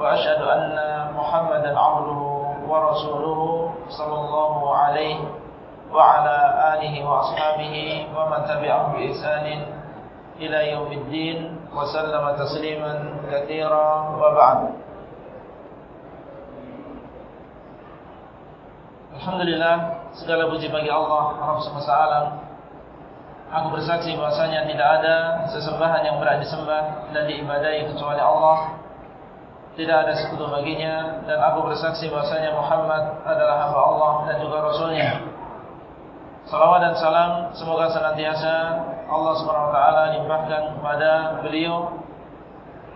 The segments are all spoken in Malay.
وأشهد أن محمدا عبده ورسوله صلى الله عليه وعلى آله وأصحابه ومن تبعهم بإحسان إلى يوم الدين وسلم تسليما كثيرا وبعد Alhamdulillah segala puji bagi Allah Rabb semesta alam Aku bersaksi bahasanya tidak ada sesembahan yang berat disembah dan diibadai kecuali Allah Tidak ada sekutu baginya dan aku bersaksi bahasanya Muhammad adalah hamba Allah dan juga Rasulnya Salawat dan salam semoga senantiasa Allah SWT limpahkan kepada beliau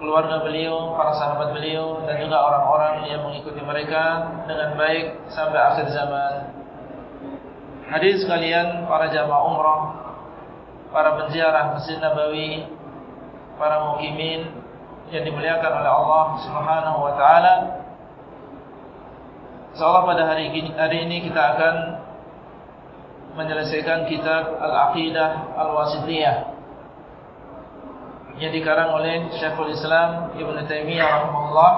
keluarga beliau, para sahabat beliau dan juga orang-orang yang mengikuti mereka dengan baik sampai akhir zaman. Hadir sekalian para jamaah umrah, para penziarah Masjid Nabawi, para mukimin yang dimuliakan oleh Allah Subhanahu wa taala. Insyaallah pada hari ini, hari ini kita akan menyelesaikan kitab Al-Aqidah Al-Wasithiyah yang dikarang oleh Syekhul Islam Ibn Taymiyah rahimahullah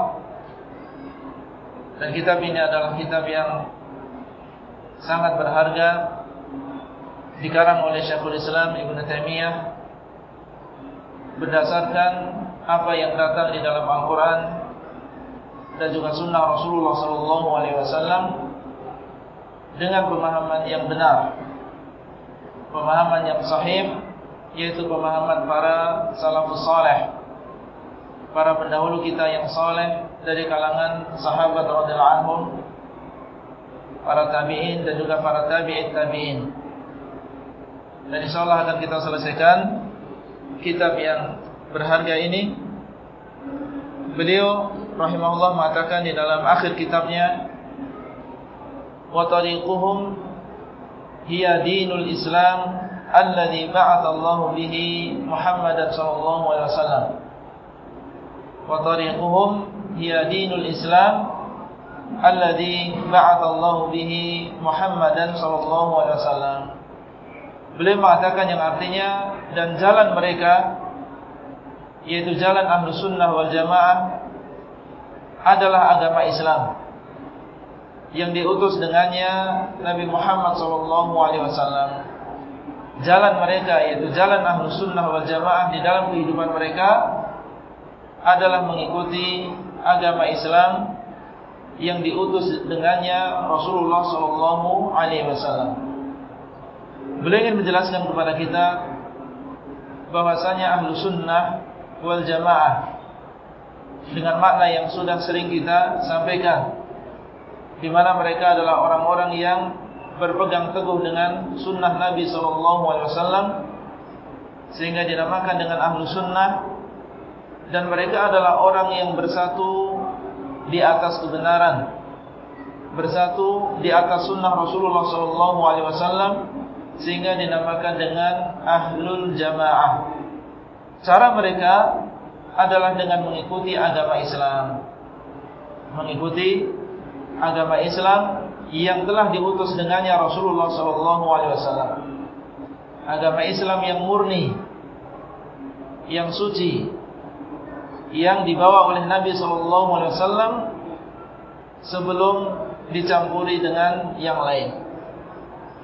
dan kitab ini adalah kitab yang sangat berharga dikarang oleh Syekhul Islam Ibn Taymiyah berdasarkan apa yang datang di dalam Al-Quran dan juga Sunnah Rasulullah SAW dengan pemahaman yang benar pemahaman yang sahih yaitu pemahaman para salafus saleh para pendahulu kita yang saleh dari kalangan sahabat radhiyallahu anhum para tabi'in dan juga para tabi'in tabi'in. Dan insyaallah akan kita selesaikan kitab yang berharga ini beliau rahimahullah mengatakan di dalam akhir kitabnya wa tariquhum hiya dinul islam alladhi Allah bihi Muhammadan sallallahu alaihi wasallam. Wa tariquhum hiya dinul Islam alladhi Allah bihi Muhammadan sallallahu alaihi wasallam. Beliau mengatakan yang artinya dan jalan mereka yaitu jalan Ahlus Sunnah wal Jamaah adalah agama Islam yang diutus dengannya Nabi Muhammad wasallam jalan mereka yaitu jalan ahlu sunnah wal jamaah di dalam kehidupan mereka adalah mengikuti agama Islam yang diutus dengannya Rasulullah wasallam. Beliau ingin menjelaskan kepada kita bahwasanya ahlu sunnah wal jamaah. Dengan makna yang sudah sering kita sampaikan. Di mana mereka adalah orang-orang yang berpegang teguh dengan sunnah Nabi SAW sehingga dinamakan dengan ahlu sunnah. Dan mereka adalah orang yang bersatu di atas kebenaran bersatu di atas sunnah Rasulullah SAW sehingga dinamakan dengan ahlul jamaah cara mereka adalah dengan mengikuti agama Islam mengikuti agama Islam yang telah diutus dengannya Rasulullah SAW. Agama Islam yang murni, yang suci, yang dibawa oleh Nabi SAW sebelum dicampuri dengan yang lain.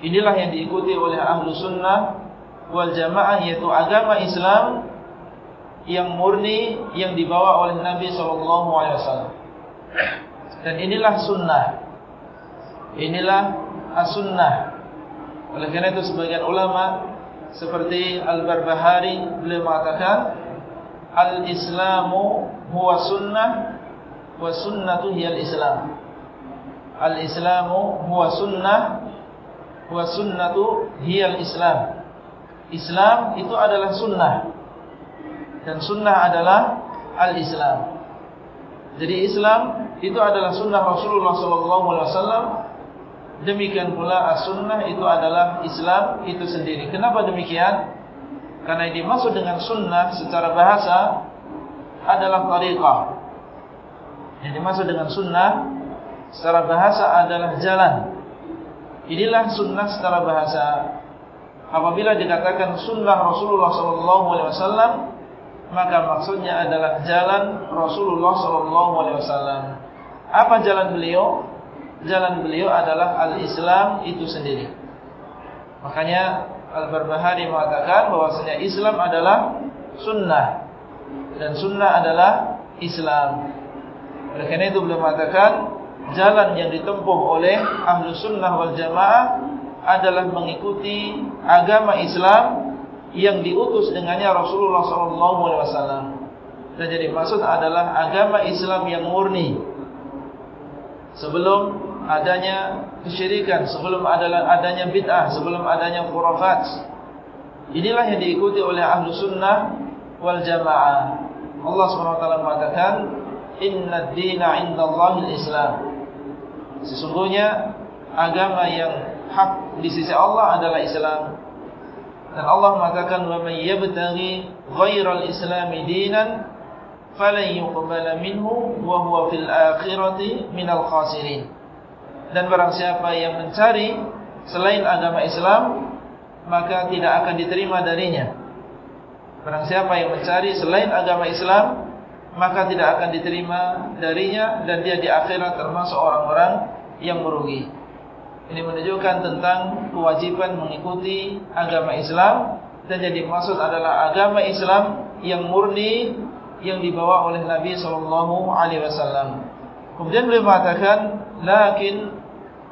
Inilah yang diikuti oleh ahlu sunnah wal jamaah yaitu agama Islam yang murni yang dibawa oleh Nabi SAW. Dan inilah sunnah. Inilah as-sunnah. Oleh kerana itu sebagian ulama Seperti Al-Barbahari Beliau mengatakan Al-Islamu huwa sunnah Wa sunnatu hiya al-Islam Al-Islamu huwa sunnah Wa sunnatu hiya al-Islam Islam itu adalah sunnah Dan sunnah adalah Al-Islam Jadi Islam itu adalah sunnah Rasulullah wasallam. Demikian pula as-sunnah itu adalah Islam itu sendiri. Kenapa demikian? Karena yang dimaksud dengan sunnah secara bahasa adalah tariqah. Yang dimaksud dengan sunnah secara bahasa adalah jalan. Inilah sunnah secara bahasa. Apabila dikatakan sunnah Rasulullah wasallam, maka maksudnya adalah jalan Rasulullah wasallam. Apa jalan beliau? Jalan beliau adalah al-Islam itu sendiri. Makanya Al-Barbahari mengatakan bahwasanya Islam adalah sunnah dan sunnah adalah Islam. Oleh karena itu beliau mengatakan jalan yang ditempuh oleh ahlu sunnah wal jamaah adalah mengikuti agama Islam yang diutus dengannya Rasulullah SAW. Dan jadi maksud adalah agama Islam yang murni sebelum adanya kesyirikan, sebelum adanya bid'ah, sebelum adanya khurafat. Inilah yang diikuti oleh ahlu sunnah wal jamaah. Allah SWT mengatakan, Inna dina inda Allahil Islam. Sesungguhnya agama yang hak di sisi Allah adalah Islam. Dan Allah mengatakan, yabtaghi ghairal islami dinan, falan yuqbala minhu wa huwa fil akhirati minal khasirin. Dan barang siapa yang mencari selain agama Islam maka tidak akan diterima darinya. Barang siapa yang mencari selain agama Islam maka tidak akan diterima darinya dan dia di akhirat termasuk orang-orang yang merugi ini menunjukkan tentang kewajiban mengikuti agama Islam dan jadi maksud adalah agama Islam yang murni yang dibawa oleh Nabi sallallahu alaihi wasallam. Kemudian beliau mengatakan, "Lakin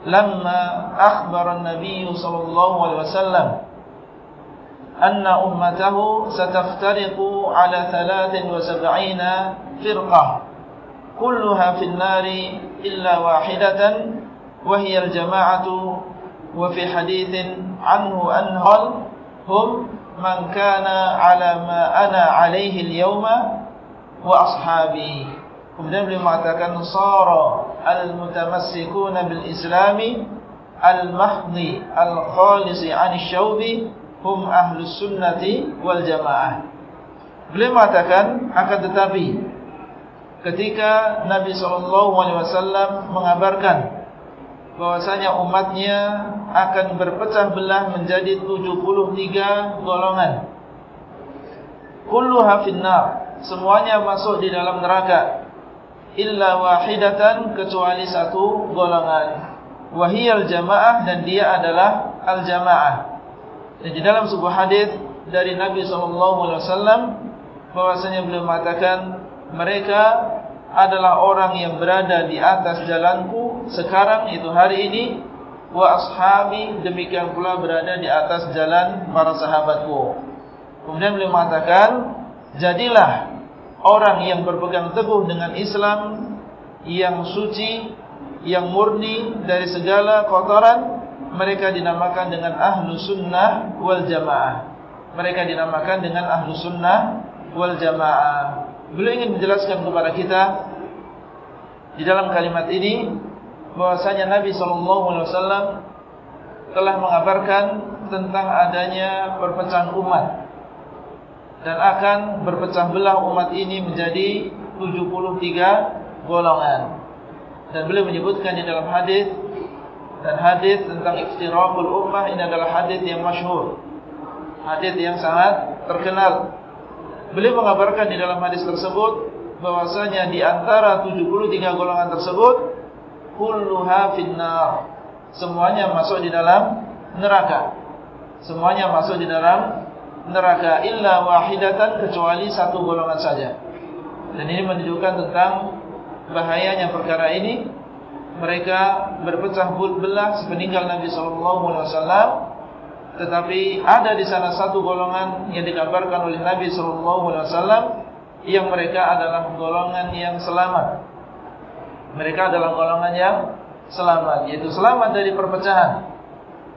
lamma akhbara an-nabiy sallallahu alaihi wasallam anna ummatahu sataftariqu ala 73 firqah kulluha fi an-nari illa wahidatan wa hiya al-jama'atu wa fi hadithin anhu anhal hum man kana ala ma ana alayhi al-yawma wa ashabi. Kemudian beliau mengatakan sara al-mutamassikuna bil islami al-mahdhi al-khalisi 'an asy-syaubi hum ahlus sunnati wal jamaah. Beliau mengatakan akan tetapi ketika Nabi sallallahu alaihi wasallam mengabarkan bahwasanya umatnya akan berpecah belah menjadi 73 golongan. Kulluha finnar. Semuanya masuk di dalam neraka. Illa wahidatan kecuali satu golongan. Wahiyal jamaah dan dia adalah al jamaah dan di dalam sebuah hadis dari Nabi SAW bahwasanya beliau mengatakan mereka adalah orang yang berada di atas jalanku sekarang itu hari ini wa ashabi demikian pula berada di atas jalan para sahabatku kemudian beliau mengatakan Jadilah orang yang berpegang teguh dengan Islam yang suci, yang murni dari segala kotoran, mereka dinamakan dengan ahlu sunnah wal jamaah. Mereka dinamakan dengan ahlu sunnah wal jamaah. Beliau ingin menjelaskan kepada kita di dalam kalimat ini bahwasanya Nabi SAW telah mengabarkan tentang adanya perpecahan umat dan akan berpecah belah umat ini menjadi 73 golongan. Dan beliau menyebutkan di dalam hadis dan hadis tentang iftiraqul ummah ini adalah hadis yang masyhur. Hadis yang sangat terkenal. Beliau mengabarkan di dalam hadis tersebut bahwasanya di antara 73 golongan tersebut kulluha finnar. Semuanya masuk di dalam neraka. Semuanya masuk di dalam neraka illa wahidatan kecuali satu golongan saja. Dan ini menunjukkan tentang bahayanya perkara ini. Mereka berpecah belah sepeninggal Nabi sallallahu alaihi wasallam. Tetapi ada di sana satu golongan yang dikabarkan oleh Nabi sallallahu alaihi wasallam yang mereka adalah golongan yang selamat. Mereka adalah golongan yang selamat, yaitu selamat dari perpecahan.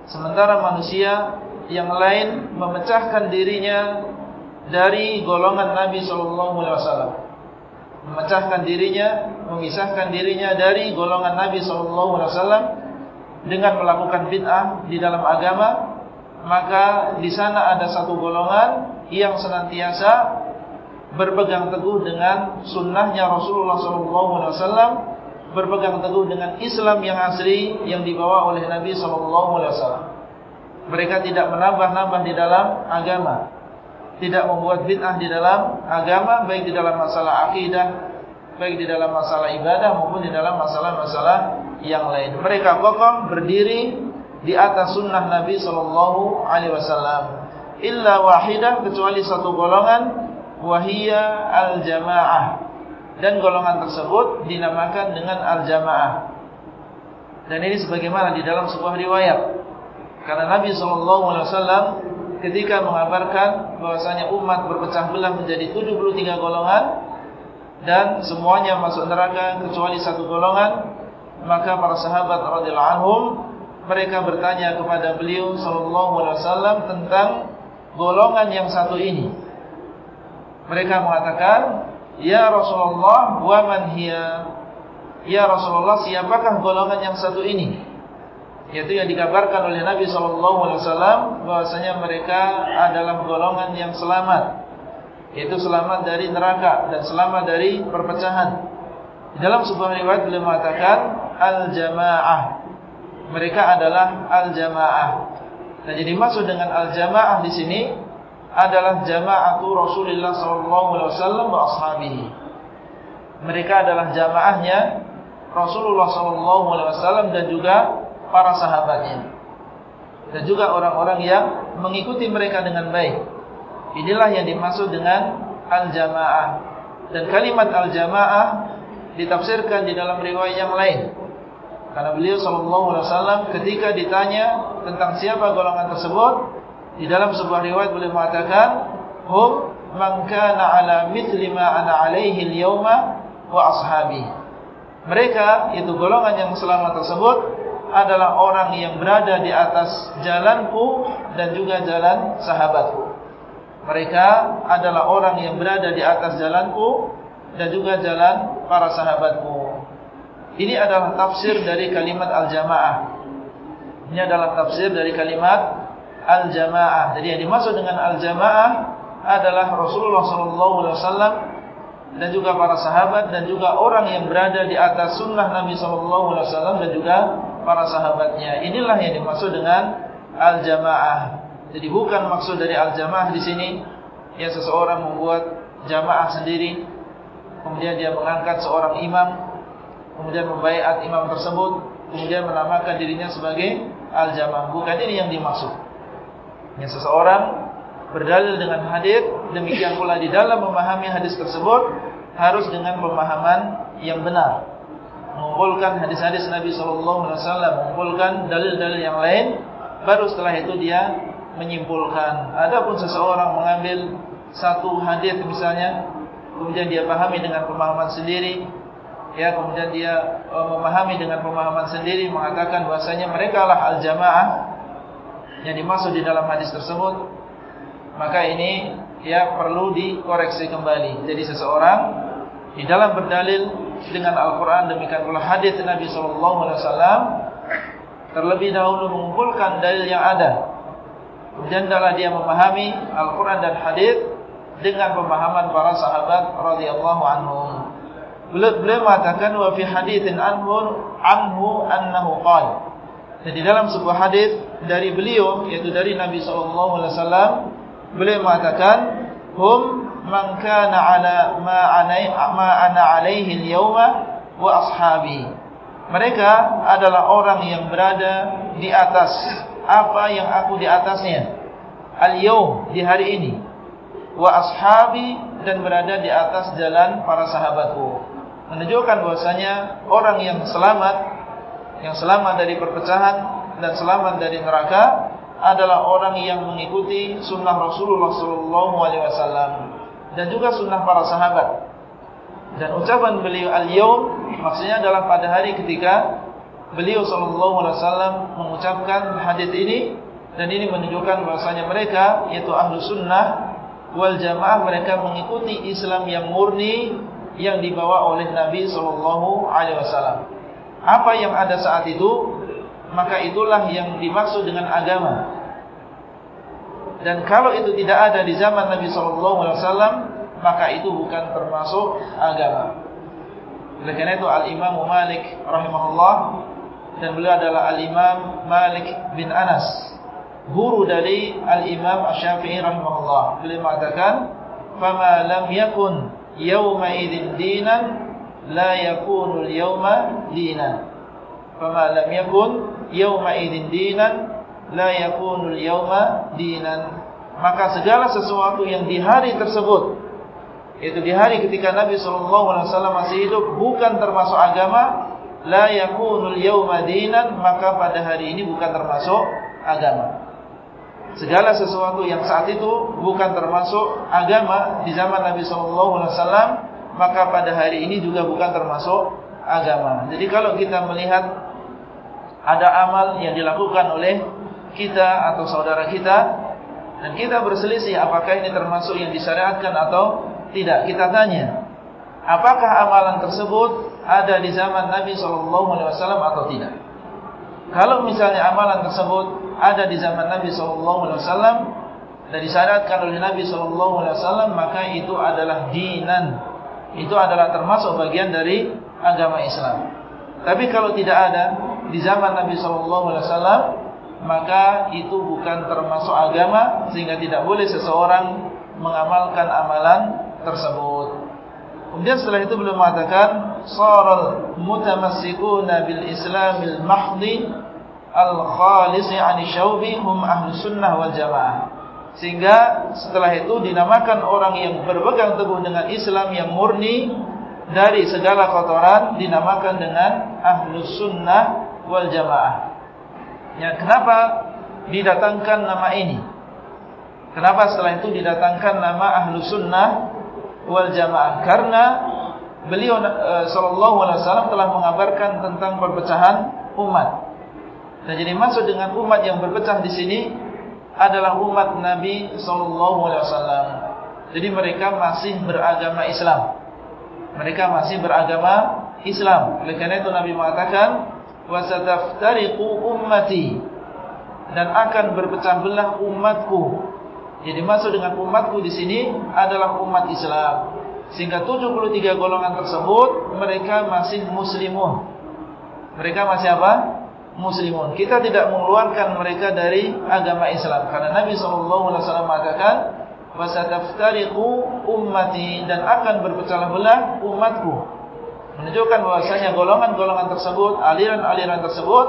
Sementara manusia yang lain memecahkan dirinya dari golongan Nabi sallallahu alaihi wasallam. memecahkan dirinya, memisahkan dirinya dari golongan Nabi sallallahu alaihi wasallam dengan melakukan bid'ah di dalam agama, maka di sana ada satu golongan yang senantiasa berpegang teguh dengan sunnahnya Rasulullah wasallam, berpegang teguh dengan Islam yang asli yang dibawa oleh Nabi wasallam. Mereka tidak menambah-nambah di dalam agama tidak membuat bid'ah di dalam agama baik di dalam masalah akidah baik di dalam masalah ibadah maupun di dalam masalah-masalah yang lain mereka kokoh berdiri di atas sunnah Nabi sallallahu alaihi wasallam. Illa wahidah kecuali satu golongan wahia al-jamaah. Dan golongan tersebut dinamakan dengan al-jamaah. Dan ini sebagaimana di dalam sebuah riwayat. Karena Nabi sallallahu alaihi wasallam ketika mengabarkan bahwasanya umat berpecah belah menjadi 73 golongan dan semuanya masuk neraka kecuali satu golongan maka para sahabat radhiyallahu anhum mereka bertanya kepada beliau sallallahu alaihi wasallam tentang golongan yang satu ini. Mereka mengatakan ya Rasulullah wa man hiya? Ya Rasulullah siapakah golongan yang satu ini? Yaitu yang dikabarkan oleh Nabi SAW bahwasanya mereka adalah golongan yang selamat. Yaitu selamat dari neraka dan selamat dari perpecahan. Dalam sebuah riwayat beliau mengatakan al-jamaah mereka adalah al-jamaah dan jadi maksud dengan al-jamaah di sini adalah jamaatu Rasulullah SAW wa ashabihi mereka adalah jamaahnya Rasulullah SAW dan juga para sahabatnya dan juga orang-orang yang mengikuti mereka dengan baik. Inilah yang dimaksud dengan al-jamaah. Dan kalimat al-jamaah ditafsirkan di dalam riwayat yang lain. Karena beliau sallallahu alaihi wasallam ketika ditanya tentang siapa golongan tersebut, di dalam sebuah riwayat beliau mengatakan, "Hum man kana ala mithli ma ana alaihi al-yawma wa ashabi." Mereka itu golongan yang selamat tersebut adalah orang yang berada di atas jalanku dan juga jalan sahabatku. Mereka adalah orang yang berada di atas jalanku dan juga jalan para sahabatku. Ini adalah tafsir dari kalimat al-jamaah. Ini adalah tafsir dari kalimat al-jamaah. Jadi yang dimaksud dengan al-jamaah adalah Rasulullah SAW dan juga para sahabat dan juga orang yang berada di atas sunnah Nabi SAW dan juga para sahabatnya. Inilah yang dimaksud dengan al-jamaah. Jadi bukan maksud dari al-jamaah di sini yang seseorang membuat jamaah sendiri, kemudian dia mengangkat seorang imam, kemudian membaiat imam tersebut, kemudian menamakan dirinya sebagai al-jamaah. Bukan ini yang dimaksud. Yang seseorang berdalil dengan hadis, demikian pula di dalam memahami hadis tersebut harus dengan pemahaman yang benar mengumpulkan hadis-hadis Nabi sallallahu alaihi wasallam, mengumpulkan dalil-dalil yang lain, baru setelah itu dia menyimpulkan. Adapun seseorang mengambil satu hadis misalnya, kemudian dia pahami dengan pemahaman sendiri, ya kemudian dia e, memahami dengan pemahaman sendiri mengatakan bahasanya mereka lah al-jamaah yang dimaksud di dalam hadis tersebut, maka ini ya perlu dikoreksi kembali. Jadi seseorang di dalam berdalil dengan Al-Quran demikian pula hadis Nabi SAW terlebih dahulu mengumpulkan dalil yang ada. Kemudian adalah dia memahami Al-Quran dan hadis dengan pemahaman para sahabat radhiyallahu anhum beliau, beliau mengatakan wa fi hadithin anhu anhu annahu qal. Dan di dalam sebuah hadis dari beliau yaitu dari Nabi SAW beliau mengatakan hum man kana ala ma anai ma ana alaihi al-yawma wa ashabi. Mereka adalah orang yang berada di atas apa yang aku di atasnya al-yawm di hari ini. Wa ashabi dan berada di atas jalan para sahabatku menunjukkan bahwasanya orang yang selamat yang selamat dari perpecahan dan selamat dari neraka adalah orang yang mengikuti sunnah Rasulullah sallallahu alaihi wasallam dan juga sunnah para sahabat. Dan ucapan beliau al-yawm maksudnya adalah pada hari ketika beliau sallallahu alaihi wasallam mengucapkan hadis ini dan ini menunjukkan bahasanya mereka yaitu ahlu sunnah wal jamaah mereka mengikuti Islam yang murni yang dibawa oleh Nabi sallallahu alaihi wasallam. Apa yang ada saat itu maka itulah yang dimaksud dengan agama. Dan kalau itu tidak ada di zaman Nabi sallallahu alaihi wasallam maka itu bukan termasuk agama. Oleh karena itu Al-Imam Malik rahimahullah dan beliau adalah Al-Imam Malik bin Anas, guru dari Al-Imam Asy-Syafi'i rahimahullah. Beliau mengatakan, "Fama lam yakun yawma idzin dinan la yakunu al-yawma dinan." Fama lam yakun yawma idzin dinan la yakunu al-yawma dinan. Maka segala sesuatu yang di hari tersebut itu di hari ketika Nabi SAW masih hidup bukan termasuk agama la yakunul yawma dinan maka pada hari ini bukan termasuk agama segala sesuatu yang saat itu bukan termasuk agama di zaman Nabi SAW maka pada hari ini juga bukan termasuk agama. Jadi kalau kita melihat ada amal yang dilakukan oleh kita atau saudara kita dan kita berselisih apakah ini termasuk yang disyariatkan atau tidak, kita tanya Apakah amalan tersebut ada di zaman Nabi SAW atau tidak Kalau misalnya amalan tersebut ada di zaman Nabi SAW Dan disyaratkan oleh Nabi SAW Maka itu adalah dinan Itu adalah termasuk bagian dari agama Islam Tapi kalau tidak ada di zaman Nabi SAW Maka itu bukan termasuk agama Sehingga tidak boleh seseorang mengamalkan amalan tersebut. Kemudian setelah itu beliau mengatakan saral mutamassikuna bil islamil mahdi al khalis 'ani syaubi hum ahlus sunnah wal jamaah. Sehingga setelah itu dinamakan orang yang berpegang teguh dengan Islam yang murni dari segala kotoran dinamakan dengan ahlus sunnah wal jamaah. Ya, kenapa didatangkan nama ini? Kenapa setelah itu didatangkan nama ahlus sunnah wal jamaah karena beliau uh, sallallahu alaihi wasallam telah mengabarkan tentang perpecahan umat. Dan jadi maksud dengan umat yang berpecah di sini adalah umat Nabi sallallahu alaihi wasallam. Jadi mereka masih beragama Islam. Mereka masih beragama Islam. Oleh karena itu Nabi mengatakan wasataftariqu ummati dan akan berpecah belah umatku jadi maksud dengan umatku di sini adalah umat Islam. Sehingga 73 golongan tersebut mereka masih muslimun. Mereka masih apa? Muslimun. Kita tidak mengeluarkan mereka dari agama Islam. Karena Nabi SAW mengatakan, "Wasataftariqu ummati" dan akan berpecah belah umatku. Menunjukkan bahwasanya golongan-golongan tersebut, aliran-aliran tersebut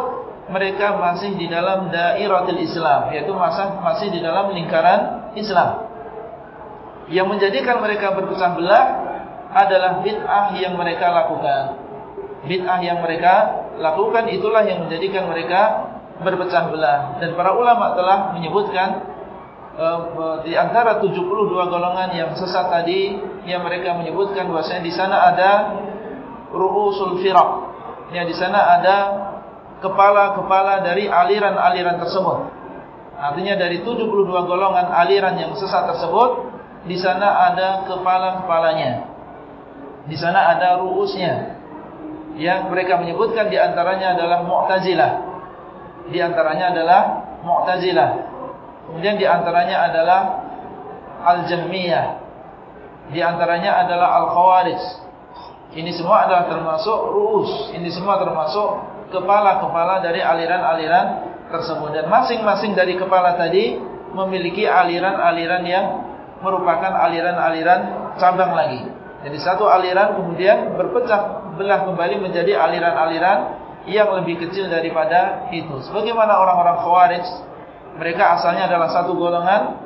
mereka masih di dalam dairatul Islam, yaitu masa masih di dalam lingkaran Islam. Yang menjadikan mereka berpecah belah adalah bid'ah yang mereka lakukan. Bid'ah yang mereka lakukan itulah yang menjadikan mereka berpecah belah. Dan para ulama telah menyebutkan uh, di antara 72 golongan yang sesat tadi yang mereka menyebutkan bahwasanya di sana ada ru'usul firaq. Ya di sana ada kepala-kepala dari aliran-aliran tersebut. Artinya dari 72 golongan aliran yang sesat tersebut, di sana ada kepala-kepalanya. Di sana ada ruusnya. Yang mereka menyebutkan di antaranya adalah Mu'tazilah. Di antaranya adalah Mu'tazilah. Kemudian di antaranya adalah Al-Jahmiyah. Di antaranya adalah Al-Khawarij. Ini semua adalah termasuk ruus. Ini semua termasuk kepala-kepala dari aliran-aliran tersebut dan masing-masing dari kepala tadi memiliki aliran-aliran yang merupakan aliran-aliran cabang lagi. Jadi satu aliran kemudian berpecah belah kembali menjadi aliran-aliran yang lebih kecil daripada itu. Sebagaimana orang-orang Khawarij, mereka asalnya adalah satu golongan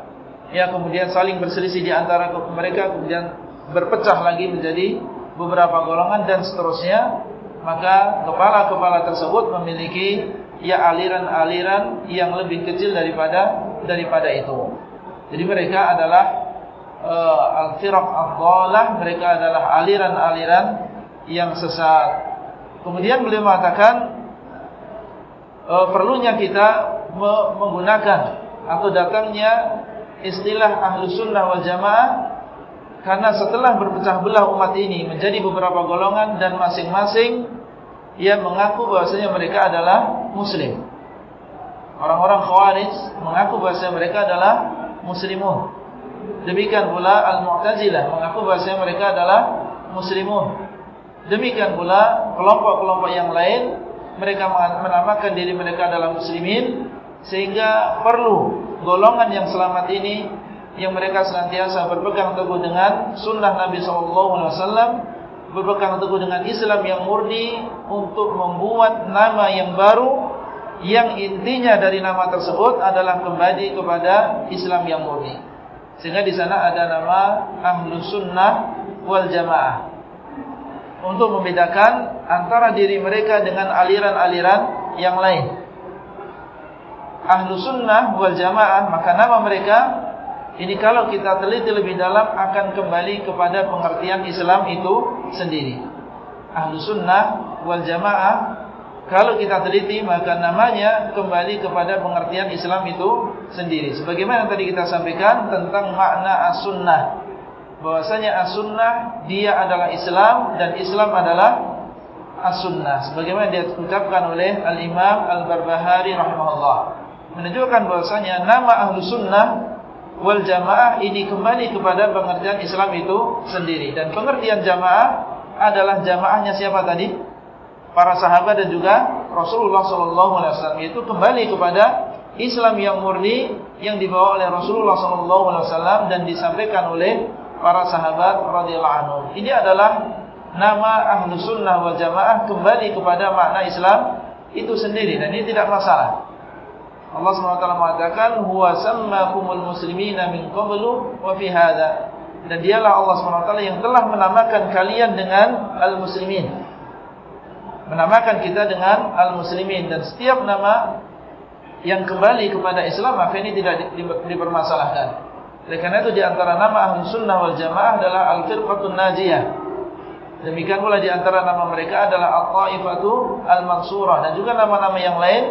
yang kemudian saling berselisih di antara mereka kemudian berpecah lagi menjadi beberapa golongan dan seterusnya maka kepala-kepala tersebut memiliki ya aliran-aliran yang lebih kecil daripada daripada itu. Jadi mereka adalah uh, al-firaq ad-dhalah, mereka adalah aliran-aliran yang sesat. Kemudian beliau mengatakan uh, perlunya kita me menggunakan atau datangnya istilah ahlu sunnah wal jamaah Karena setelah berpecah belah umat ini menjadi beberapa golongan dan masing-masing ia mengaku bahasanya mereka adalah muslim. Orang-orang khawarij mengaku bahasanya mereka adalah muslimun. Demikian pula al-mu'tazilah mengaku bahasanya mereka adalah muslimun. Demikian pula kelompok-kelompok yang lain mereka menamakan diri mereka adalah muslimin sehingga perlu golongan yang selamat ini yang mereka senantiasa berpegang teguh dengan sunnah Nabi SAW berpegang teguh dengan Islam yang murni untuk membuat nama yang baru yang intinya dari nama tersebut adalah kembali kepada Islam yang murni. Sehingga di sana ada nama Ahlu Sunnah wal Jamaah. Untuk membedakan antara diri mereka dengan aliran-aliran yang lain. Ahlu Sunnah wal Jamaah maka nama mereka ini kalau kita teliti lebih dalam akan kembali kepada pengertian Islam itu sendiri. Ahlu sunnah wal jamaah. Kalau kita teliti maka namanya kembali kepada pengertian Islam itu sendiri. Sebagaimana tadi kita sampaikan tentang makna as-sunnah. Bahwasanya as-sunnah dia adalah Islam dan Islam adalah as-sunnah. Sebagaimana dia diucapkan oleh Al-Imam Al-Barbahari rahimahullah. Menunjukkan bahwasanya nama ahlu sunnah wal jamaah ini kembali kepada pengertian Islam itu sendiri. Dan pengertian jamaah adalah jamaahnya siapa tadi? Para sahabat dan juga Rasulullah sallallahu alaihi wasallam. Itu kembali kepada Islam yang murni yang dibawa oleh Rasulullah sallallahu alaihi wasallam dan disampaikan oleh para sahabat radhiyallahu anhum. Ini adalah nama ahlu sunnah wal jamaah kembali kepada makna Islam itu sendiri. Dan ini tidak masalah Allah SWT mengatakan huwa sammakumul muslimina min qablu wa fi hadha. Dan dialah Allah SWT yang telah menamakan kalian dengan al-muslimin. Menamakan kita dengan al-muslimin. Dan setiap nama yang kembali kepada Islam maka ini tidak dipermasalahkan. Oleh karena itu di antara nama ahlu sunnah wal jamaah adalah al-firqatun najiyah. Demikian pula di antara nama mereka adalah al-ta'ifatu al-mansurah. Dan juga nama-nama yang lain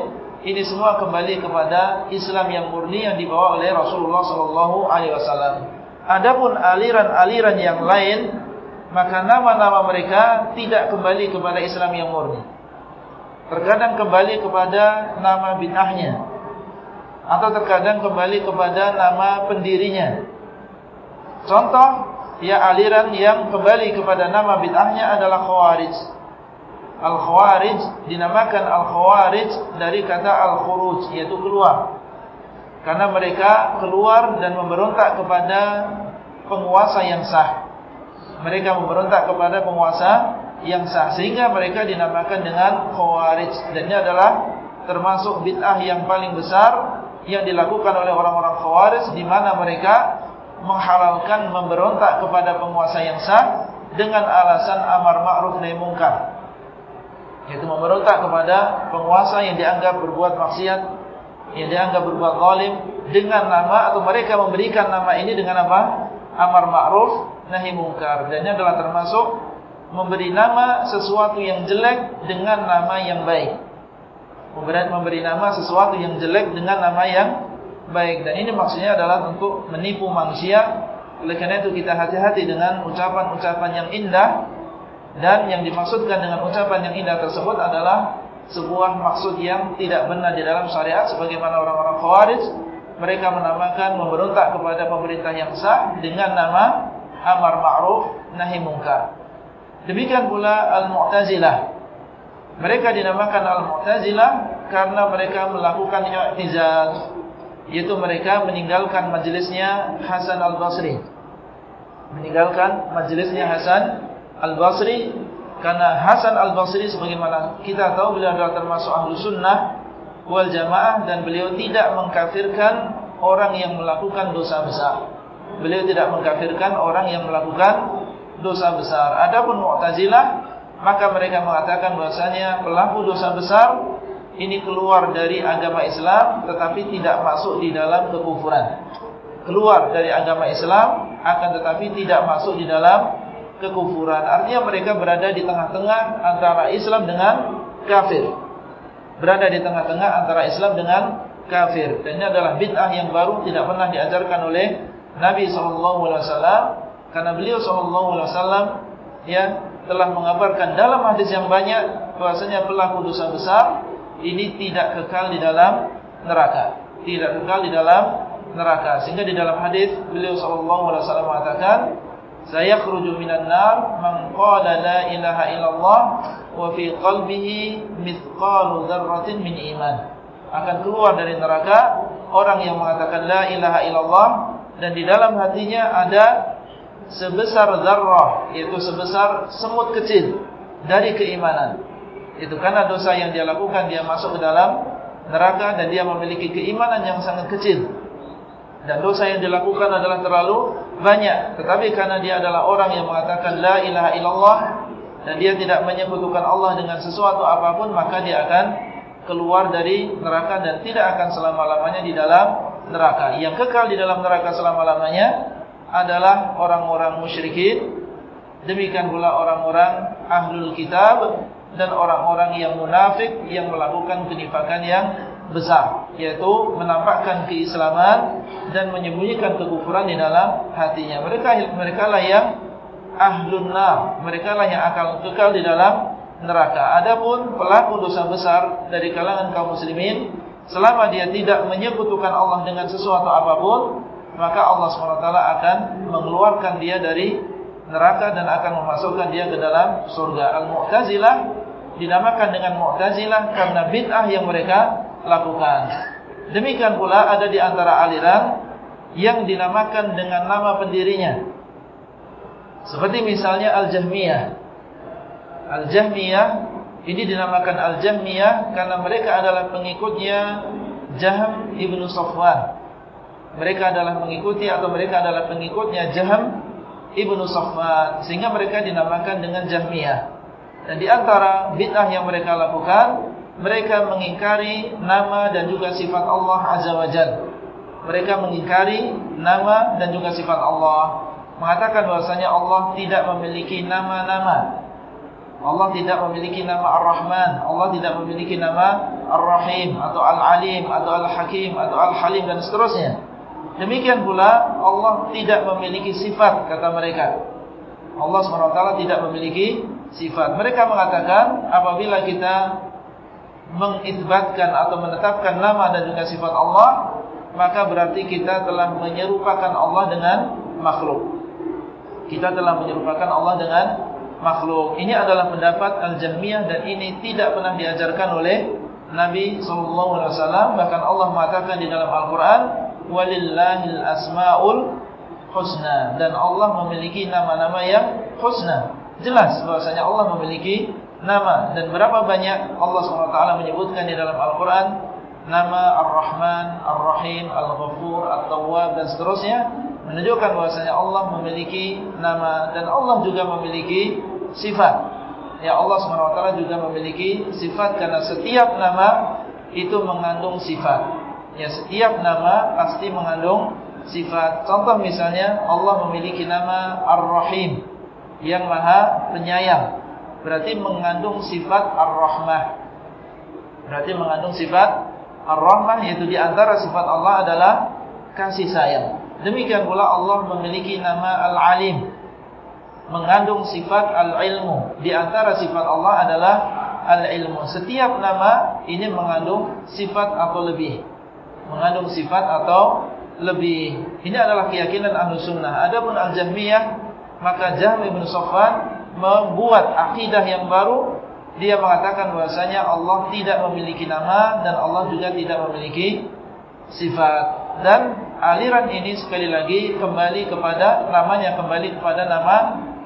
ini semua kembali kepada Islam yang murni yang dibawa oleh Rasulullah wasallam. Adapun aliran-aliran yang lain, maka nama-nama mereka tidak kembali kepada Islam yang murni. Terkadang kembali kepada nama bid'ahnya atau terkadang kembali kepada nama pendirinya. Contoh, ya aliran yang kembali kepada nama bid'ahnya adalah Khawarij. Al-Khawarij dinamakan Al-Khawarij dari kata Al-Khuruj yaitu keluar. Karena mereka keluar dan memberontak kepada penguasa yang sah. Mereka memberontak kepada penguasa yang sah sehingga mereka dinamakan dengan Khawarij dan ini adalah termasuk bid'ah yang paling besar yang dilakukan oleh orang-orang Khawarij di mana mereka menghalalkan memberontak kepada penguasa yang sah dengan alasan amar ma'ruf nahi munkar. Yaitu memberontak kepada penguasa yang dianggap berbuat maksiat Yang dianggap berbuat zalim Dengan nama atau mereka memberikan nama ini dengan apa? Amar ma'ruf nahi mungkar. Dan ini adalah termasuk Memberi nama sesuatu yang jelek dengan nama yang baik. Memberi, memberi nama sesuatu yang jelek dengan nama yang baik. Dan ini maksudnya adalah untuk menipu manusia. Oleh karena itu kita hati-hati dengan ucapan-ucapan yang indah dan yang dimaksudkan dengan ucapan yang indah tersebut adalah sebuah maksud yang tidak benar di dalam syariat sebagaimana orang-orang Khawarij mereka menamakan memberontak kepada pemerintah yang sah dengan nama amar ma'ruf nahi munkar. Demikian pula Al-Mu'tazilah. Mereka dinamakan Al-Mu'tazilah karena mereka melakukan i'tizal yaitu mereka meninggalkan majelisnya Hasan Al-Basri. Meninggalkan majelisnya Hasan Al-Basri karena Hasan Al-Basri sebagaimana kita tahu beliau adalah termasuk ahlu sunnah wal jamaah dan beliau tidak mengkafirkan orang yang melakukan dosa besar. Beliau tidak mengkafirkan orang yang melakukan dosa besar. Adapun Mu'tazilah maka mereka mengatakan bahasanya pelaku dosa besar ini keluar dari agama Islam tetapi tidak masuk di dalam kekufuran. Keluar dari agama Islam akan tetapi tidak masuk di dalam kekufuran. Artinya mereka berada di tengah-tengah antara Islam dengan kafir. Berada di tengah-tengah antara Islam dengan kafir. Dan ini adalah bid'ah yang baru tidak pernah diajarkan oleh Nabi SAW. Karena beliau wasallam ya telah mengabarkan dalam hadis yang banyak bahwasanya pelaku dosa besar ini tidak kekal di dalam neraka. Tidak kekal di dalam neraka. Sehingga di dalam hadis beliau wasallam mengatakan, "Sayakhruju minan nar man qala la ilaha illallah wa fi qalbihi mithqalu dzarratin min iman." Akan keluar dari neraka orang yang mengatakan la ilaha illallah dan di dalam hatinya ada sebesar zarrah yaitu sebesar semut kecil dari keimanan itu karena dosa yang dia lakukan dia masuk ke dalam neraka dan dia memiliki keimanan yang sangat kecil dan dosa yang dilakukan adalah terlalu banyak tetapi karena dia adalah orang yang mengatakan la ilaha illallah dan dia tidak menyebutkan Allah dengan sesuatu apapun maka dia akan keluar dari neraka dan tidak akan selama-lamanya di dalam neraka. Yang kekal di dalam neraka selama-lamanya adalah orang-orang musyrikin. Demikian pula orang-orang ahlul kitab dan orang-orang yang munafik yang melakukan kenifakan yang besar. Yaitu menampakkan keislaman dan menyembunyikan kekufuran di dalam hatinya. Mereka mereka lah yang ahlun nar. Mereka lah yang akan kekal di dalam neraka. Adapun pelaku dosa besar dari kalangan kaum muslimin selama dia tidak menyekutukan Allah dengan sesuatu apapun, maka Allah SWT akan mengeluarkan dia dari neraka dan akan memasukkan dia ke dalam surga. Al-Mu'tazilah dinamakan dengan Mu'tazilah karena bid'ah yang mereka lakukan. Demikian pula ada di antara aliran yang dinamakan dengan nama pendirinya. Seperti misalnya Al-Jahmiyah. Al-Jahmiyah ini dinamakan Al-Jahmiyah karena mereka adalah pengikutnya Jaham Ibn Safwan. Mereka adalah mengikuti atau mereka adalah pengikutnya Jaham Ibn Safwan. Sehingga mereka dinamakan dengan Jahmiyah. Dan di antara bid'ah yang mereka lakukan, mereka mengingkari nama dan juga sifat Allah Azza wa Jal. Mereka mengingkari nama dan juga sifat Allah. Mengatakan bahwasanya Allah tidak memiliki nama-nama. Allah tidak memiliki nama Ar-Rahman, Allah tidak memiliki nama Ar-Rahim atau Al-Alim atau Al-Hakim atau Al-Halim dan seterusnya. Demikian pula Allah tidak memiliki sifat kata mereka. Allah SWT tidak memiliki sifat. Mereka mengatakan apabila kita mengisbatkan atau menetapkan nama dan juga sifat Allah, maka berarti kita telah menyerupakan Allah dengan makhluk. Kita telah menyerupakan Allah dengan makhluk. Ini adalah pendapat Al-Jahmiyah dan ini tidak pernah diajarkan oleh Nabi SAW. Bahkan Allah mengatakan di dalam Al-Quran, Walillahil asma'ul husna. Dan Allah memiliki nama-nama yang husna. Jelas bahasanya Allah memiliki nama. Dan berapa banyak Allah SWT menyebutkan di dalam Al-Quran, nama Ar-Rahman, Ar-Rahim, Al-Ghafur, At-Tawwab dan seterusnya menunjukkan bahwasanya Allah memiliki nama dan Allah juga memiliki sifat. Ya Allah SWT juga memiliki sifat karena setiap nama itu mengandung sifat. Ya setiap nama pasti mengandung sifat. Contoh misalnya Allah memiliki nama Ar-Rahim yang Maha Penyayang. Berarti mengandung sifat Ar-Rahmah. Berarti mengandung sifat Ar-Rahmah yaitu di antara sifat Allah adalah kasih sayang. Demikian pula Allah memiliki nama Al-Alim. Mengandung sifat Al-Ilmu. Di antara sifat Allah adalah Al-Ilmu. Setiap nama ini mengandung sifat atau lebih. Mengandung sifat atau lebih. Ini adalah keyakinan Ahlu Sunnah. Adapun Al-Jahmiyah, maka Jahm Ibn Sofan membuat akidah yang baru. Dia mengatakan bahasanya Allah tidak memiliki nama dan Allah juga tidak memiliki sifat. Dan aliran ini sekali lagi kembali kepada namanya kembali kepada nama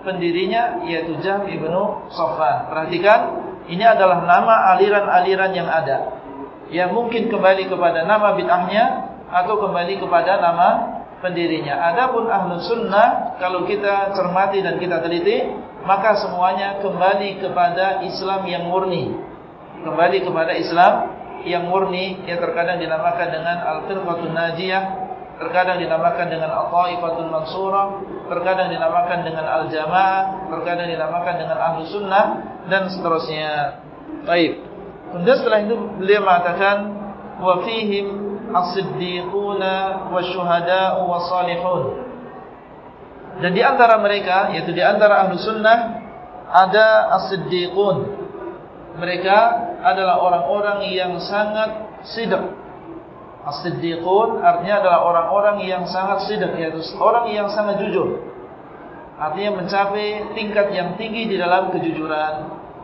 pendirinya yaitu Jahm ibnu Sofan. Perhatikan ini adalah nama aliran-aliran yang ada. Yang mungkin kembali kepada nama bid'ahnya atau kembali kepada nama pendirinya. Adapun ahlu sunnah kalau kita cermati dan kita teliti maka semuanya kembali kepada Islam yang murni. Kembali kepada Islam yang murni yang terkadang dinamakan dengan al-firqatun najiyah, terkadang dinamakan dengan al-taifatul mansurah, terkadang dinamakan dengan al-jamaah, terkadang dinamakan dengan ahlu sunnah dan seterusnya. Baik. Kemudian setelah itu beliau mengatakan fihim as-siddiquna wasyuhada'u wasalihun. Dan di antara mereka, yaitu di antara ahlu sunnah, ada as-siddiqun. Mereka adalah orang-orang yang sangat sidak. As-siddiqun artinya adalah orang-orang yang sangat sidak, yaitu orang yang sangat jujur. Artinya mencapai tingkat yang tinggi di dalam kejujuran.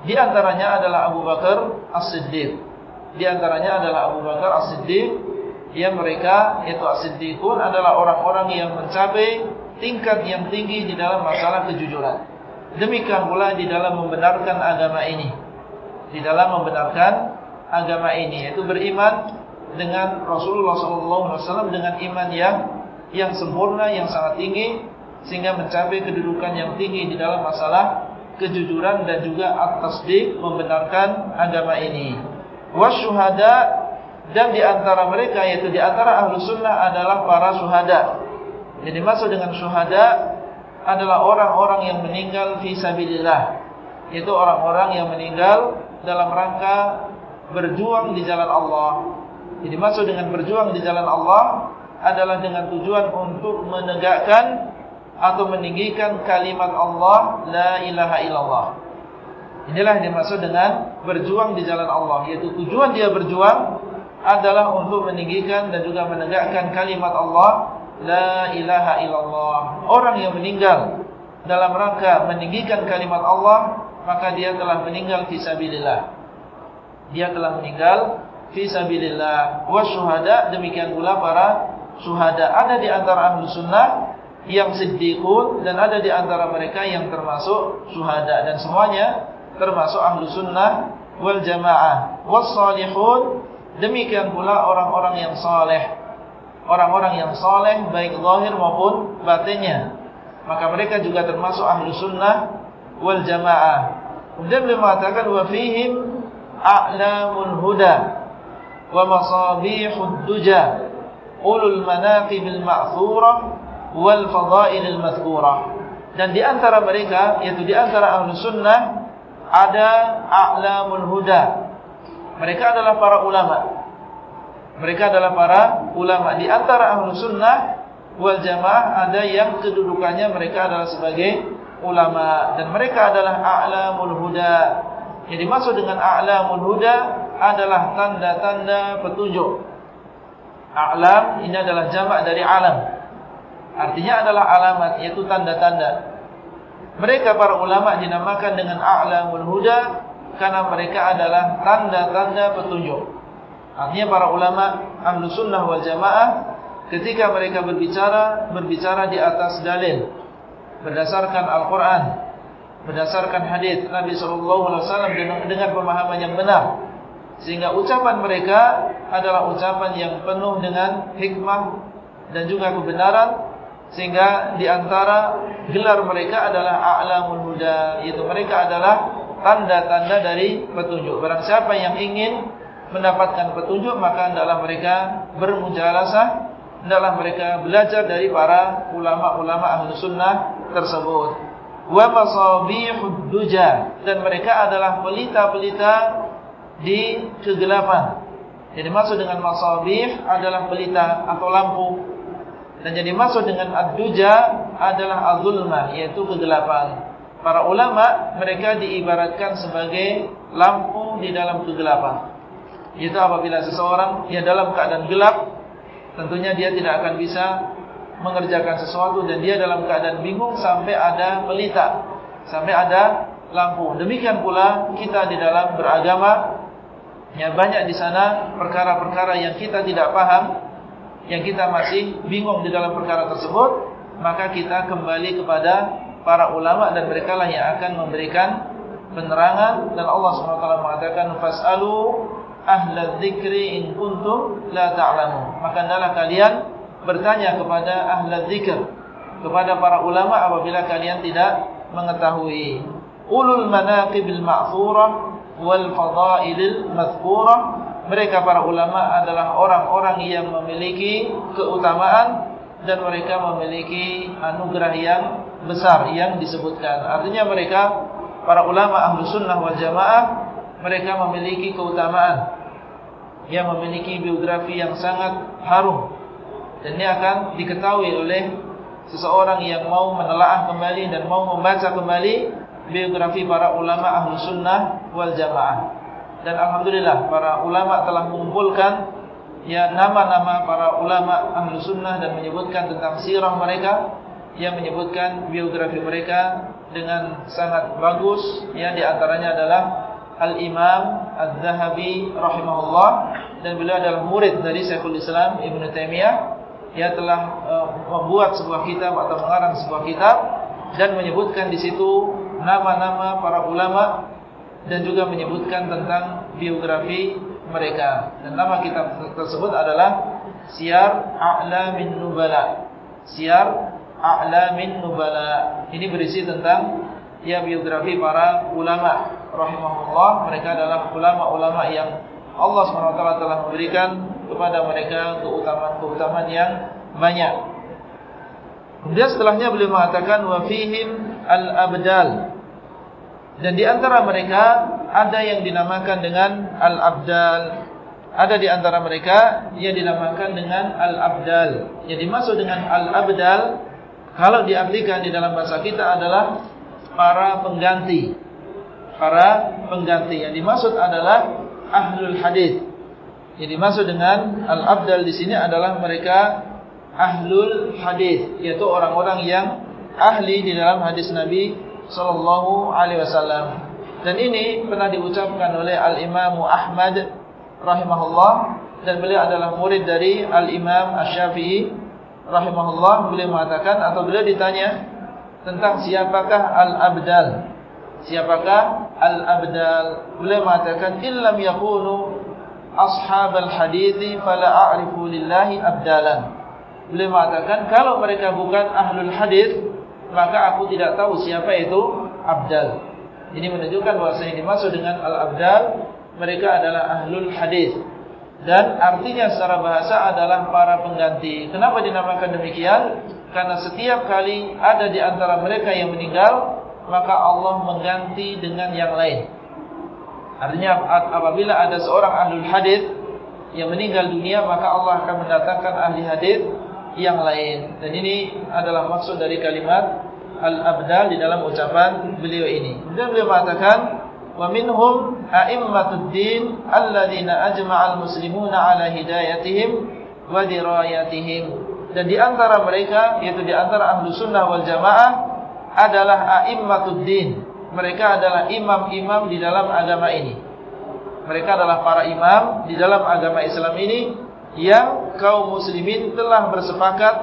Di antaranya adalah Abu Bakar As-Siddiq. Di antaranya adalah Abu Bakar As-Siddiq yang mereka yaitu As-Siddiqun adalah orang-orang yang mencapai tingkat yang tinggi di dalam masalah kejujuran. Demikian pula di dalam membenarkan agama ini. Di dalam membenarkan agama ini yaitu beriman dengan Rasulullah SAW dengan iman yang yang sempurna yang sangat tinggi sehingga mencapai kedudukan yang tinggi di dalam masalah kejujuran dan juga at-tasdiq membenarkan agama ini. Wasyuhada dan di antara mereka yaitu di antara ahlu sunnah adalah para syuhada. Jadi masuk dengan syuhada adalah orang-orang yang meninggal fi sabilillah. Itu orang-orang yang meninggal dalam rangka berjuang di jalan Allah. Jadi masuk dengan berjuang di jalan Allah adalah dengan tujuan untuk menegakkan atau meninggikan kalimat Allah la ilaha illallah. Inilah yang dimaksud dengan berjuang di jalan Allah, yaitu tujuan dia berjuang adalah untuk meninggikan dan juga menegakkan kalimat Allah la ilaha illallah. Orang yang meninggal dalam rangka meninggikan kalimat Allah, maka dia telah meninggal fi sabilillah. Dia telah meninggal fi sabilillah. Wa syuhada demikian pula para syuhada ada di antara ahli sunnah yang siddiqun dan ada di antara mereka yang termasuk syuhada dan semuanya termasuk ahlu sunnah wal jamaah was salihun demikian pula orang-orang yang saleh orang-orang yang saleh baik zahir maupun batinnya. Maka mereka juga termasuk ahlu sunnah wal jamaah. Kemudian beliau mengatakan wa fihim a'lamul huda wa masabihud duja ulul manaqibil ma'thurah wal fadailil mazkurah dan di antara mereka yaitu di antara ahlu sunnah ada a'lamul huda. Mereka adalah para ulama mereka adalah para ulama. Di antara ahlu sunnah wal jamaah ada yang kedudukannya mereka adalah sebagai ulama. Dan mereka adalah a'lamul huda. Yang dimaksud dengan a'lamul huda adalah tanda-tanda petunjuk. A'lam ini adalah jamak dari alam. Artinya adalah alamat, yaitu tanda-tanda. Mereka para ulama dinamakan dengan a'lamul huda karena mereka adalah tanda-tanda petunjuk. Artinya para ulama ahlu sunnah wal jamaah ketika mereka berbicara, berbicara di atas dalil. Berdasarkan Al-Quran, berdasarkan hadis Nabi SAW dengan pemahaman yang benar. Sehingga ucapan mereka adalah ucapan yang penuh dengan hikmah dan juga kebenaran sehingga di antara gelar mereka adalah a'lamul huda, yaitu mereka adalah tanda-tanda dari petunjuk. Barang siapa yang ingin mendapatkan petunjuk, maka hendaklah mereka bermujalasah, hendaklah mereka belajar dari para ulama-ulama ahlu sunnah tersebut. Wa masabihud duja dan mereka adalah pelita-pelita di kegelapan. Jadi maksud dengan masabih adalah pelita atau lampu dan jadi maksud dengan ad-duja adalah az-zulma yaitu kegelapan. Para ulama mereka diibaratkan sebagai lampu di dalam kegelapan. Itu apabila seseorang yang dalam keadaan gelap tentunya dia tidak akan bisa mengerjakan sesuatu dan dia dalam keadaan bingung sampai ada pelita, sampai ada lampu. Demikian pula kita di dalam beragama ya banyak di sana perkara-perkara yang kita tidak paham yang kita masih bingung di dalam perkara tersebut, maka kita kembali kepada para ulama dan mereka lah yang akan memberikan penerangan dan Allah SWT mengatakan fasalu ahla dzikri in kuntum la ta'lamu. Maka hendaklah kalian bertanya kepada ahla dzikr, kepada para ulama apabila kalian tidak mengetahui. Ulul manaqibil ma'thurah wal fadailil madhkurah mereka para ulama adalah orang-orang yang memiliki keutamaan dan mereka memiliki anugerah yang besar yang disebutkan. Artinya mereka para ulama ahlu sunnah wal jamaah mereka memiliki keutamaan. Yang memiliki biografi yang sangat harum. Dan ini akan diketahui oleh seseorang yang mau menelaah kembali dan mau membaca kembali biografi para ulama ahlu sunnah wal jamaah. Dan Alhamdulillah para ulama telah mengumpulkan ya nama-nama para ulama ahlu sunnah dan menyebutkan tentang sirah mereka. Yang menyebutkan biografi mereka dengan sangat bagus. Yang diantaranya adalah Al-Imam Al-Zahabi rahimahullah dan beliau adalah murid dari Syekhul Islam Ibn Taymiyah yang telah uh, membuat sebuah kitab atau mengarang sebuah kitab dan menyebutkan di situ nama-nama para ulama dan juga menyebutkan tentang biografi mereka. Dan nama kitab tersebut adalah Siyar A'lamin Nubala. Siyar A'lamin Nubala. Ini berisi tentang ya biografi para ulama rahimahullah mereka adalah ulama-ulama yang Allah SWT telah memberikan kepada mereka keutamaan-keutamaan yang banyak. Kemudian setelahnya beliau mengatakan wa fihim al-abdal. Dan di antara mereka ada yang dinamakan dengan al-abdal. Ada di antara mereka yang dinamakan dengan al-abdal. Yang dimaksud dengan al-abdal kalau diartikan di dalam bahasa kita adalah para pengganti. Para pengganti. Yang dimaksud adalah ahlul hadis. Yang dimaksud dengan al-abdal di sini adalah mereka ahlul hadis, yaitu orang-orang yang ahli di dalam hadis Nabi sallallahu alaihi wasallam. Dan ini pernah diucapkan oleh Al-Imam Ahmad rahimahullah dan beliau adalah murid dari Al-Imam Asy-Syafi'i rahimahullah. Beliau mengatakan atau beliau ditanya tentang siapakah al-abdal siapakah? Al-abdal. Beliau mengatakan illam yakunu ashabal hadithi fala a'rifu lillahi abdalan. Beliau mengatakan kalau mereka bukan ahlul hadith maka aku tidak tahu siapa itu abdal. Ini menunjukkan bahawa yang dimaksud dengan al-abdal mereka adalah ahlul hadith dan artinya secara bahasa adalah para pengganti. Kenapa dinamakan demikian? Karena setiap kali ada di antara mereka yang meninggal maka Allah mengganti dengan yang lain. Artinya apabila ada seorang ahli hadis yang meninggal dunia maka Allah akan mendatangkan ahli hadis yang lain. Dan ini adalah maksud dari kalimat al-abdal di dalam ucapan beliau ini. Kemudian beliau mengatakan wa minhum a'immatud din alladziina ajma'al muslimuna 'ala hidayatihim wa dirayatihim. Dan di antara mereka yaitu di antara ahlu sunnah wal jamaah adalah a'immatud Mereka adalah imam-imam di dalam agama ini. Mereka adalah para imam di dalam agama Islam ini yang kaum muslimin telah bersepakat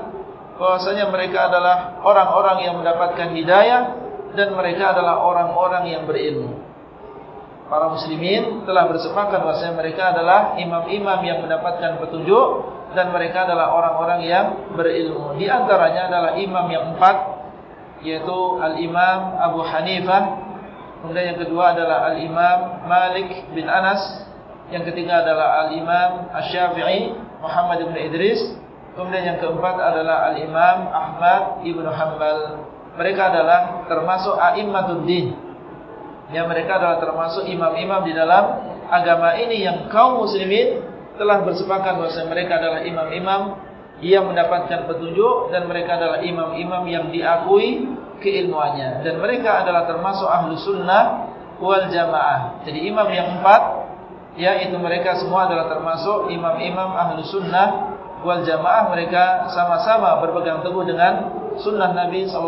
bahwasanya mereka adalah orang-orang yang mendapatkan hidayah dan mereka adalah orang-orang yang berilmu. Para muslimin telah bersepakat bahwasanya mereka adalah imam-imam yang mendapatkan petunjuk dan mereka adalah orang-orang yang berilmu. Di antaranya adalah imam yang empat yaitu Al-Imam Abu Hanifah kemudian yang kedua adalah Al-Imam Malik bin Anas. Yang ketiga adalah Al-Imam Asy-Syafi'i Muhammad bin Idris. Kemudian yang keempat adalah Al-Imam Ahmad bin Hanbal. Mereka adalah termasuk a'immatud din. Yang mereka adalah termasuk imam-imam di dalam agama ini yang kaum muslimin telah bersepakat bahawa mereka adalah imam-imam yang mendapatkan petunjuk dan mereka adalah imam-imam yang diakui keilmuannya dan mereka adalah termasuk ahlu sunnah wal jamaah. Jadi imam yang empat, yaitu mereka semua adalah termasuk imam-imam ahlu sunnah wal jamaah. Mereka sama-sama berpegang teguh dengan sunnah Nabi saw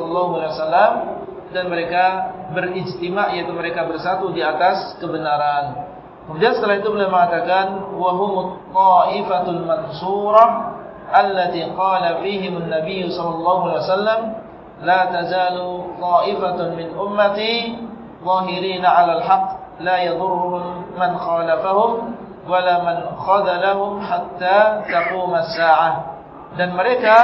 dan mereka berijtima, yaitu mereka bersatu di atas kebenaran. Kemudian setelah itu beliau mengatakan, wahumut taifatul mansurah allati qala fihi an-nabiy sallallahu alaihi wasallam لا تزال طائفة من أمتي ظاهرين على الحق لا يضرهم من خالفهم ولا من خذلهم حتى تقوم الساعة. Dan mereka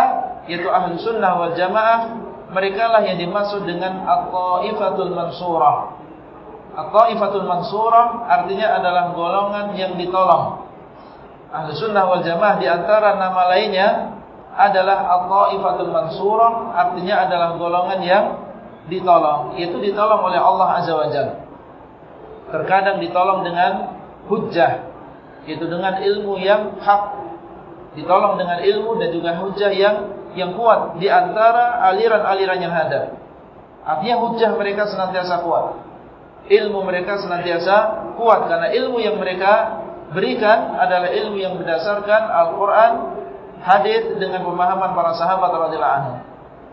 yaitu ahli sunnah wal jamaah mereka lah yang dimaksud dengan at-taifatul mansurah. At-taifatul mansurah artinya adalah golongan yang ditolong. Ahli sunnah wal jamaah di antara nama lainnya adalah Al-Ta'ifatul Mansurah Artinya adalah golongan yang ditolong. Itu ditolong oleh Allah Azza wa Jal Terkadang ditolong dengan hujjah. Itu dengan ilmu yang hak. Ditolong dengan ilmu dan juga hujjah yang yang kuat di antara aliran-aliran yang ada. Artinya hujah mereka senantiasa kuat. Ilmu mereka senantiasa kuat. Karena ilmu yang mereka berikan adalah ilmu yang berdasarkan Al-Quran, hadis dengan pemahaman para sahabat radhiyallahu anhu.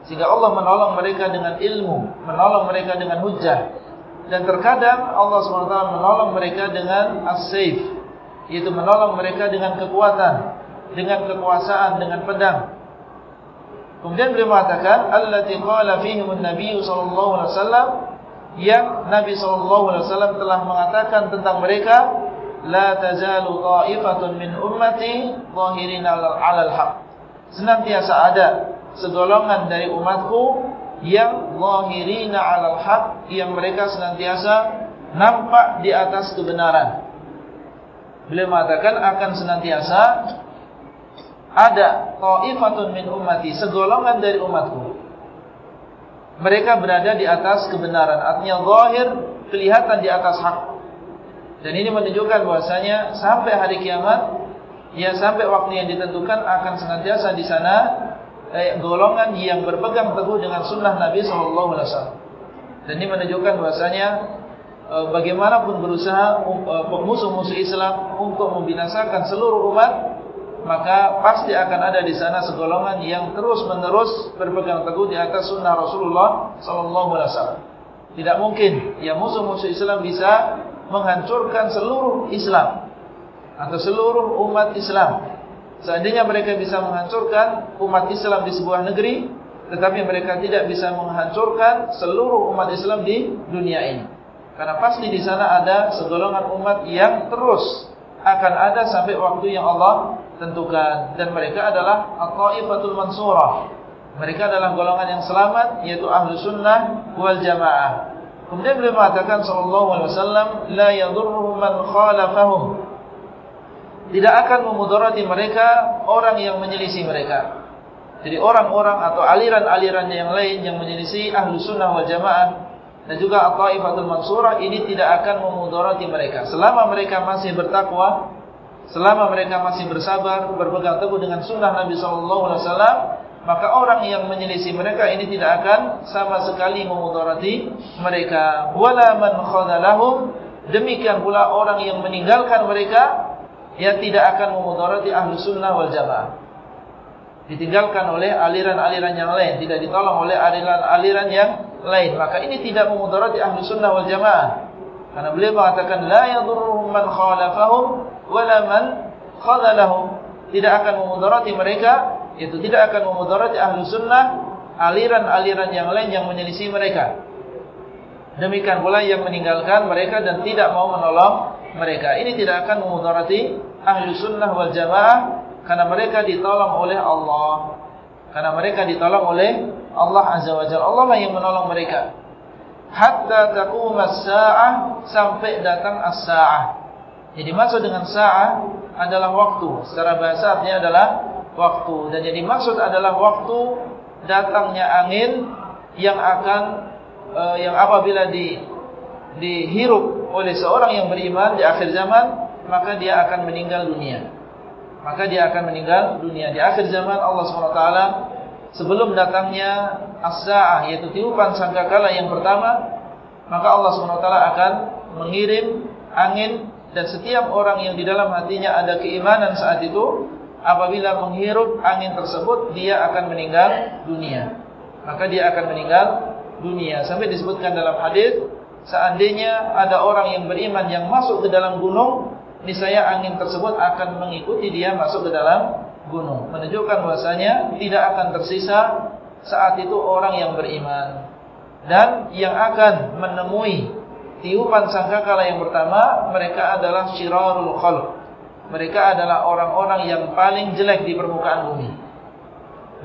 Sehingga Allah menolong mereka dengan ilmu, menolong mereka dengan hujah. Dan terkadang Allah SWT menolong mereka dengan as-saif. Yaitu menolong mereka dengan kekuatan, dengan kekuasaan, dengan pedang. Kemudian beliau mengatakan, Allati qala fihimun Nabi SAW, yang Nabi SAW telah mengatakan tentang mereka, La tazalu ta'ifatun min ummati, zahirin alal haq. Senantiasa ada segolongan dari umatku yang zahirina 'alal haq yang mereka senantiasa nampak di atas kebenaran. Beliau mengatakan akan senantiasa ada ta'ifatun min ummati, segolongan dari umatku. Mereka berada di atas kebenaran, artinya zahir kelihatan di atas hak. Dan ini menunjukkan bahwasanya sampai hari kiamat ya sampai waktu yang ditentukan akan senantiasa di sana eh, golongan yang berpegang teguh dengan sunnah Nabi Wasallam. Dan ini menunjukkan bahasanya eh, bagaimanapun berusaha eh, musuh-musuh Islam untuk membinasakan seluruh umat, maka pasti akan ada di sana segolongan yang terus-menerus berpegang teguh di atas sunnah Rasulullah Wasallam. Tidak mungkin ya musuh-musuh Islam bisa menghancurkan seluruh Islam atau seluruh umat Islam Seandainya mereka bisa menghancurkan umat Islam di sebuah negeri, tetapi mereka tidak bisa menghancurkan seluruh umat Islam di dunia ini. Karena pasti di sana ada segolongan umat yang terus akan ada sampai waktu yang Allah tentukan. Dan mereka adalah At-Ta'ifatul Mansurah. Mereka adalah golongan yang selamat, yaitu Ahlu Sunnah wal Jamaah. Kemudian beliau mengatakan sallallahu alaihi wasallam la yadhurruhum man khalafahum tidak akan memudarati mereka orang yang menyelisih mereka. Jadi orang-orang atau aliran-aliran yang lain yang menyelisih ahlu sunnah wal jamaah dan juga at-taifatul mansurah ini tidak akan memudarati mereka. Selama mereka masih bertakwa, selama mereka masih bersabar, berpegang teguh dengan sunnah Nabi SAW, maka orang yang menyelisih mereka ini tidak akan sama sekali memudarati mereka. Wala man khadalahum demikian pula orang yang meninggalkan mereka yang tidak akan memudarati ahlu sunnah wal jamaah. Ditinggalkan oleh aliran-aliran yang lain, tidak ditolong oleh aliran-aliran yang lain. Maka ini tidak memudarati ahlu sunnah wal jamaah. Karena beliau mengatakan, La yadurruhum man khalafahum, wala man khadalahum. Tidak akan memudarati mereka, itu tidak akan memudarati ahlu sunnah, aliran-aliran yang lain yang menyelisih mereka. Demikian pula yang meninggalkan mereka dan tidak mau menolong mereka. Ini tidak akan memudarati ahli sunnah wal jamaah karena mereka ditolong oleh Allah. Karena mereka ditolong oleh Allah Azza wa Jalla. Allah lah yang menolong mereka. Hatta taqum as-sa'ah sampai datang as-sa'ah. Jadi maksud dengan sa'ah adalah waktu. Secara bahasa artinya adalah waktu. Dan jadi maksud adalah waktu datangnya angin yang akan uh, yang apabila di dihirup oleh seorang yang beriman di akhir zaman, maka dia akan meninggal dunia. Maka dia akan meninggal dunia di akhir zaman Allah SWT sebelum datangnya as-sa'ah yaitu tiupan sangkakala yang pertama, maka Allah SWT akan mengirim angin dan setiap orang yang di dalam hatinya ada keimanan saat itu apabila menghirup angin tersebut dia akan meninggal dunia. Maka dia akan meninggal dunia. Sampai disebutkan dalam hadis, seandainya ada orang yang beriman yang masuk ke dalam gunung, niscaya angin tersebut akan mengikuti dia masuk ke dalam gunung. Menunjukkan bahasanya tidak akan tersisa saat itu orang yang beriman. Dan yang akan menemui tiupan sangkakala yang pertama, mereka adalah syirarul khalq. Mereka adalah orang-orang yang paling jelek di permukaan bumi.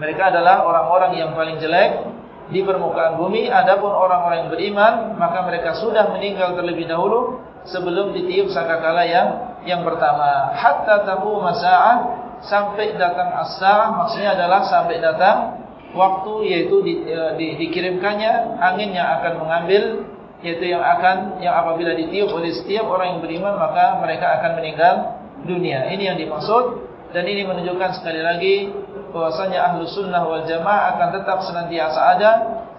Mereka adalah orang-orang yang paling jelek di permukaan bumi adapun orang-orang yang beriman maka mereka sudah meninggal terlebih dahulu sebelum ditiup sangkakala yang yang pertama hatta taqum sa'ah sampai datang as-sa'ah maksudnya adalah sampai datang waktu yaitu di, e, di, dikirimkannya angin yang akan mengambil yaitu yang akan yang apabila ditiup oleh setiap orang yang beriman maka mereka akan meninggal dunia. Ini yang dimaksud dan ini menunjukkan sekali lagi bahwasanya ahlu sunnah wal jamaah akan tetap senantiasa ada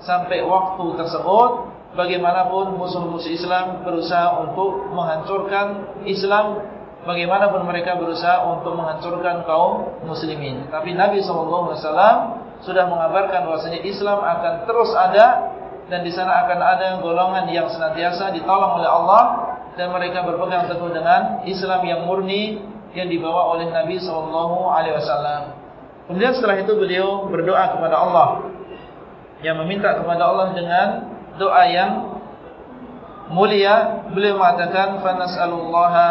sampai waktu tersebut bagaimanapun musuh-musuh Islam berusaha untuk menghancurkan Islam bagaimanapun mereka berusaha untuk menghancurkan kaum muslimin. Tapi Nabi SAW sudah mengabarkan bahwasanya Islam akan terus ada dan di sana akan ada golongan yang senantiasa ditolong oleh Allah dan mereka berpegang teguh dengan Islam yang murni yang dibawa oleh Nabi SAW. Kemudian setelah itu beliau berdoa kepada Allah yang meminta kepada Allah dengan doa yang mulia. Beliau mengatakan fanas'alullaha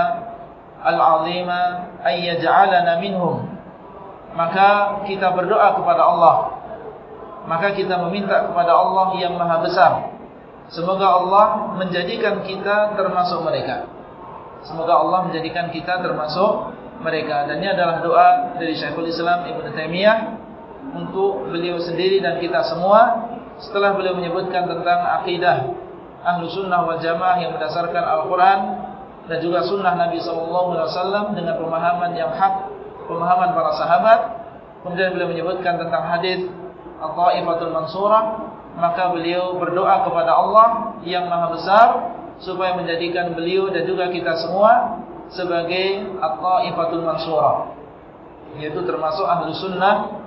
al-'azima ay yaj'alana minhum. Maka kita berdoa kepada Allah. Maka kita meminta kepada Allah yang Maha Besar. Semoga Allah menjadikan kita termasuk mereka. Semoga Allah menjadikan kita termasuk mereka dan ini adalah doa dari Syekhul Islam Ibn Taimiyah untuk beliau sendiri dan kita semua setelah beliau menyebutkan tentang akidah ahlu sunnah wal jamaah yang berdasarkan Al-Quran dan juga sunnah Nabi SAW dengan pemahaman yang hak pemahaman para sahabat kemudian beliau menyebutkan tentang hadis Al-Ta'ifatul Mansurah maka beliau berdoa kepada Allah yang maha besar supaya menjadikan beliau dan juga kita semua sebagai at-taifatul mansurah yaitu termasuk ahlu sunnah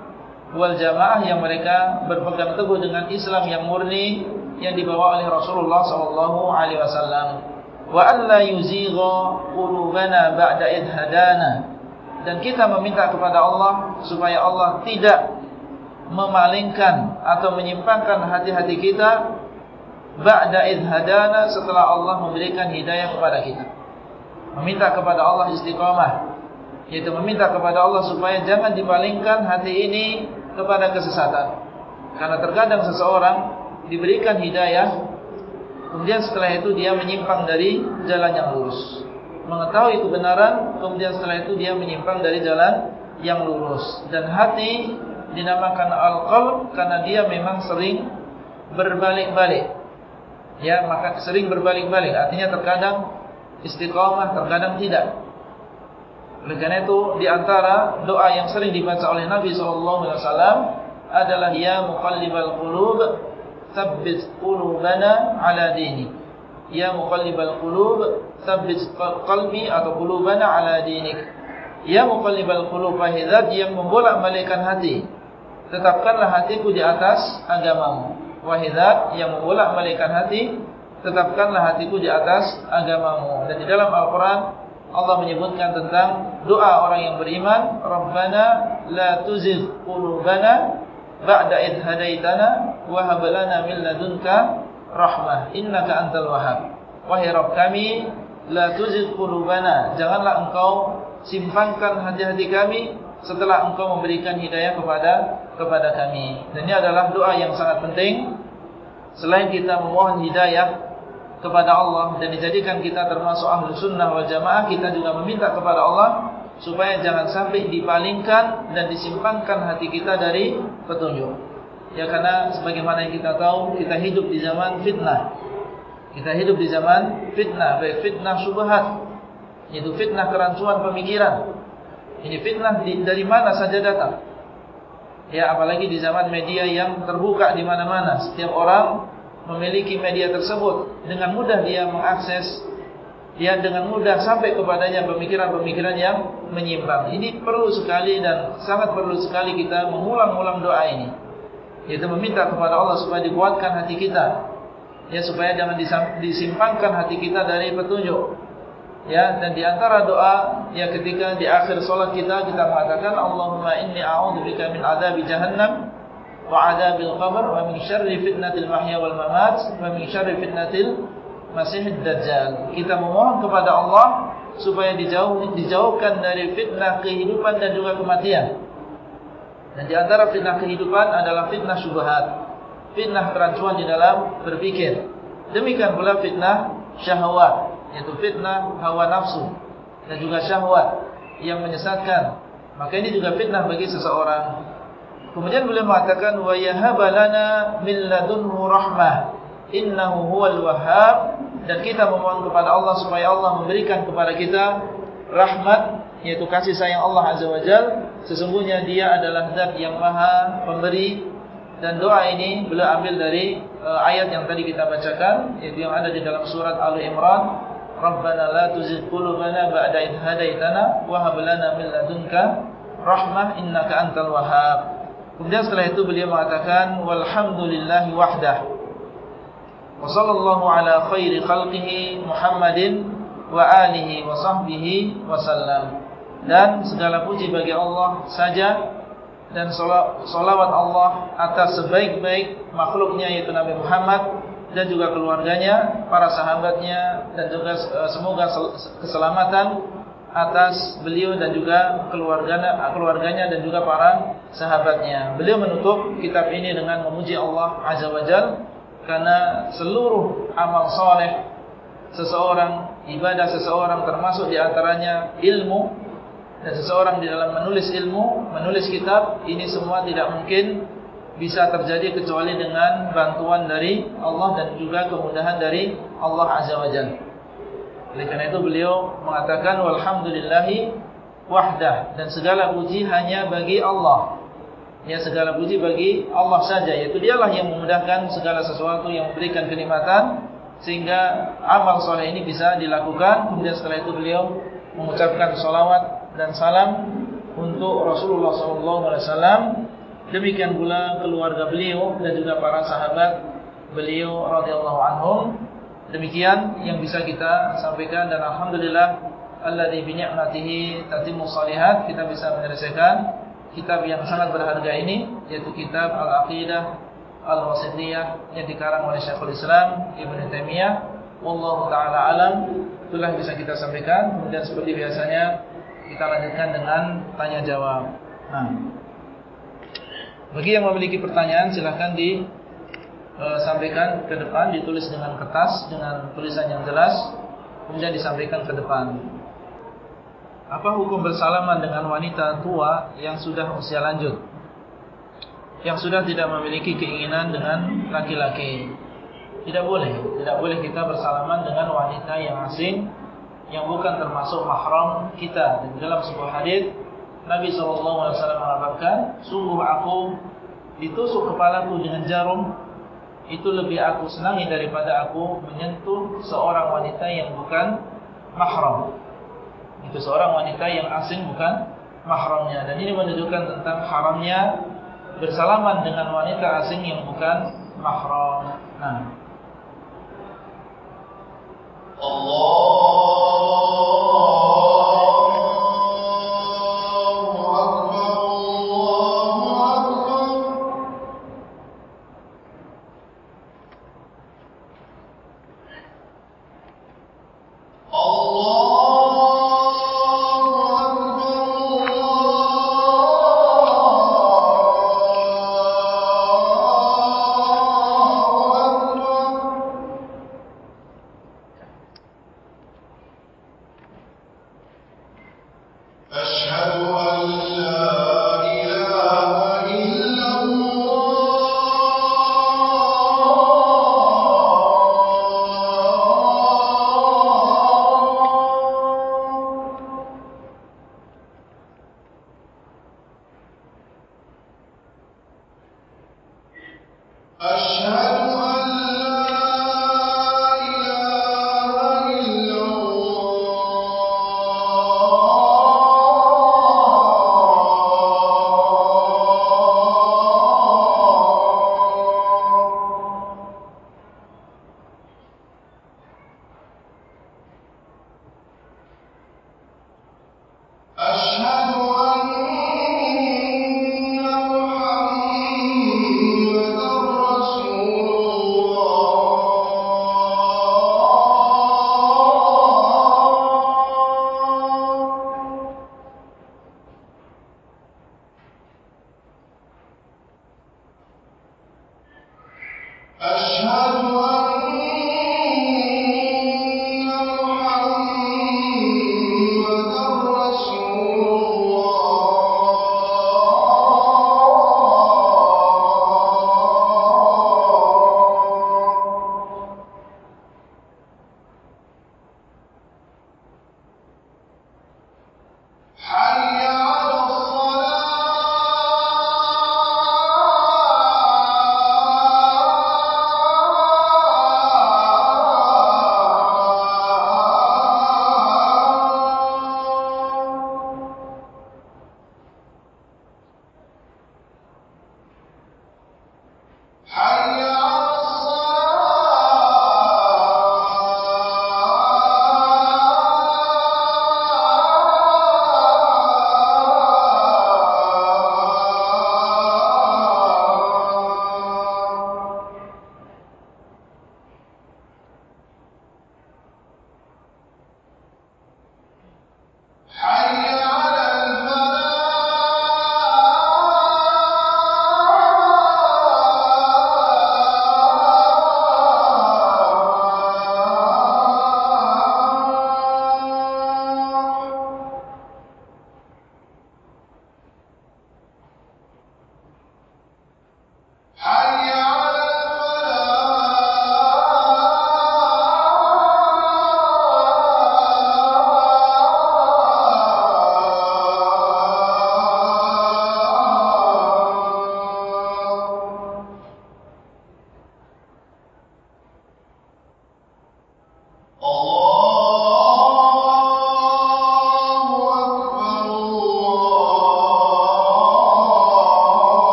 wal jamaah yang mereka berpegang teguh dengan Islam yang murni yang dibawa oleh Rasulullah wasallam. Wa alla yuzigha qulubana ba'da id hadana. Dan kita meminta kepada Allah supaya Allah tidak memalingkan atau menyimpangkan hati-hati kita ba'da id hadana setelah Allah memberikan hidayah kepada kita. Meminta kepada Allah istiqamah yaitu meminta kepada Allah supaya jangan dipalingkan hati ini kepada kesesatan. Karena terkadang seseorang diberikan hidayah kemudian setelah itu dia menyimpang dari jalan yang lurus. Mengetahui kebenaran kemudian setelah itu dia menyimpang dari jalan yang lurus. Dan hati dinamakan al-qalb karena dia memang sering berbalik-balik ya maka sering berbalik-balik artinya terkadang istiqamah terkadang tidak. Oleh karena itu di antara doa yang sering dibaca oleh Nabi SAW adalah ya muqallibal qulub tsabbit qulubana ala dini. Ya muqallibal qulub tsabbit qalbi atau qulubana ala dinik. Ya muqallibal qulub fahidzat yang membolak-balikkan hati. Tetapkanlah hatiku di atas agamamu. Wahidzat yang membolak-balikkan hati tetapkanlah hatiku di atas agamamu. Dan di dalam Al-Quran, Allah menyebutkan tentang doa orang yang beriman, Rabbana la tuzid qulubana ba'da id hadaitana wa hab lana min ladunka rahmah innaka antal wahhab. Wahai Rabb kami, la tuzid qulubana, janganlah engkau simpankan hati-hati kami setelah engkau memberikan hidayah kepada kepada kami. Dan ini adalah doa yang sangat penting. Selain kita memohon hidayah kepada Allah dan dijadikan kita termasuk ahlu sunnah wal jamaah kita juga meminta kepada Allah supaya jangan sampai dipalingkan dan disimpangkan hati kita dari petunjuk ya karena sebagaimana yang kita tahu kita hidup di zaman fitnah kita hidup di zaman fitnah baik fitnah syubhat itu fitnah kerancuan pemikiran ini fitnah dari mana saja datang ya apalagi di zaman media yang terbuka di mana-mana setiap orang memiliki media tersebut dengan mudah dia mengakses dia dengan mudah sampai kepadanya pemikiran-pemikiran yang menyimpang. Ini perlu sekali dan sangat perlu sekali kita mengulang-ulang doa ini. Yaitu meminta kepada Allah supaya dikuatkan hati kita. Ya supaya jangan disimpangkan hati kita dari petunjuk. Ya dan di antara doa ya ketika di akhir salat kita kita mengatakan Allahumma inni a'udzubika min adzabi jahannam wa adabil qabr wa min syarri fitnatil mahya wal mamat wa min syarri fitnatil masihid dajjal. Kita memohon kepada Allah supaya dijauh, dijauhkan dari fitnah kehidupan dan juga kematian. Dan di antara fitnah kehidupan adalah fitnah syubhat. Fitnah kerancuan di dalam berpikir. Demikian pula fitnah syahwat, yaitu fitnah hawa nafsu dan juga syahwat yang menyesatkan. Maka ini juga fitnah bagi seseorang. Kemudian beliau mengatakan wa yahabalana min ladunhu rahmah. Innahu huwal wahhab. Dan kita memohon kepada Allah supaya Allah memberikan kepada kita rahmat yaitu kasih sayang Allah Azza wa Jal. Sesungguhnya dia adalah zat yang maha pemberi. Dan doa ini beliau ambil dari uh, ayat yang tadi kita bacakan yaitu yang ada di dalam surat Al-Imran Rabbana la tuzigh qulubana ba'da idh hadaitana wa hab lana min ladunka rahmah innaka antal wahhab. Kemudian setelah itu beliau mengatakan walhamdulillahi wahdah. Wa sallallahu ala khairi khalqihi Muhammadin wa alihi wa sahbihi wa dan segala puji bagi Allah saja dan salawat Allah atas sebaik-baik makhluknya yaitu Nabi Muhammad dan juga keluarganya, para sahabatnya dan juga eh, semoga keselamatan atas beliau dan juga keluarganya, keluarganya dan juga para sahabatnya. Beliau menutup kitab ini dengan memuji Allah Azza wa Jalla karena seluruh amal soleh seseorang, ibadah seseorang termasuk di antaranya ilmu dan seseorang di dalam menulis ilmu, menulis kitab, ini semua tidak mungkin bisa terjadi kecuali dengan bantuan dari Allah dan juga kemudahan dari Allah Azza wa Jalla. Oleh karena itu beliau mengatakan walhamdulillahi wahdah dan segala puji hanya bagi Allah. Ya segala puji bagi Allah saja yaitu dialah yang memudahkan segala sesuatu yang memberikan kenikmatan sehingga amal soleh ini bisa dilakukan. Kemudian setelah itu beliau mengucapkan salawat dan salam untuk Rasulullah SAW. Demikian pula keluarga beliau dan juga para sahabat beliau radhiyallahu anhum. Demikian yang bisa kita sampaikan dan alhamdulillah alladzi bi ni'matihi tatimmu shalihat kita bisa menyelesaikan kitab yang sangat berharga ini yaitu kitab Al-Aqidah Al-Wasitiyah yang dikarang oleh Syekhul Islam Ibn Taimiyah. Wallahu taala alam. Itulah bisa kita sampaikan. Kemudian seperti biasanya kita lanjutkan dengan tanya jawab nah bagi yang memiliki pertanyaan silahkan disampaikan ke depan ditulis dengan kertas dengan tulisan yang jelas kemudian disampaikan ke depan apa hukum bersalaman dengan wanita tua yang sudah usia lanjut yang sudah tidak memiliki keinginan dengan laki-laki. Tidak boleh, tidak boleh kita bersalaman dengan wanita yang asing yang bukan termasuk mahram kita. Dan dalam sebuah hadis Nabi SAW mengatakan, sungguh aku ditusuk kepalaku dengan jarum itu lebih aku senangi daripada aku menyentuh seorang wanita yang bukan mahram. Itu seorang wanita yang asing bukan mahramnya. Dan ini menunjukkan tentang haramnya bersalaman dengan wanita asing yang bukan mahram. Nah. Allah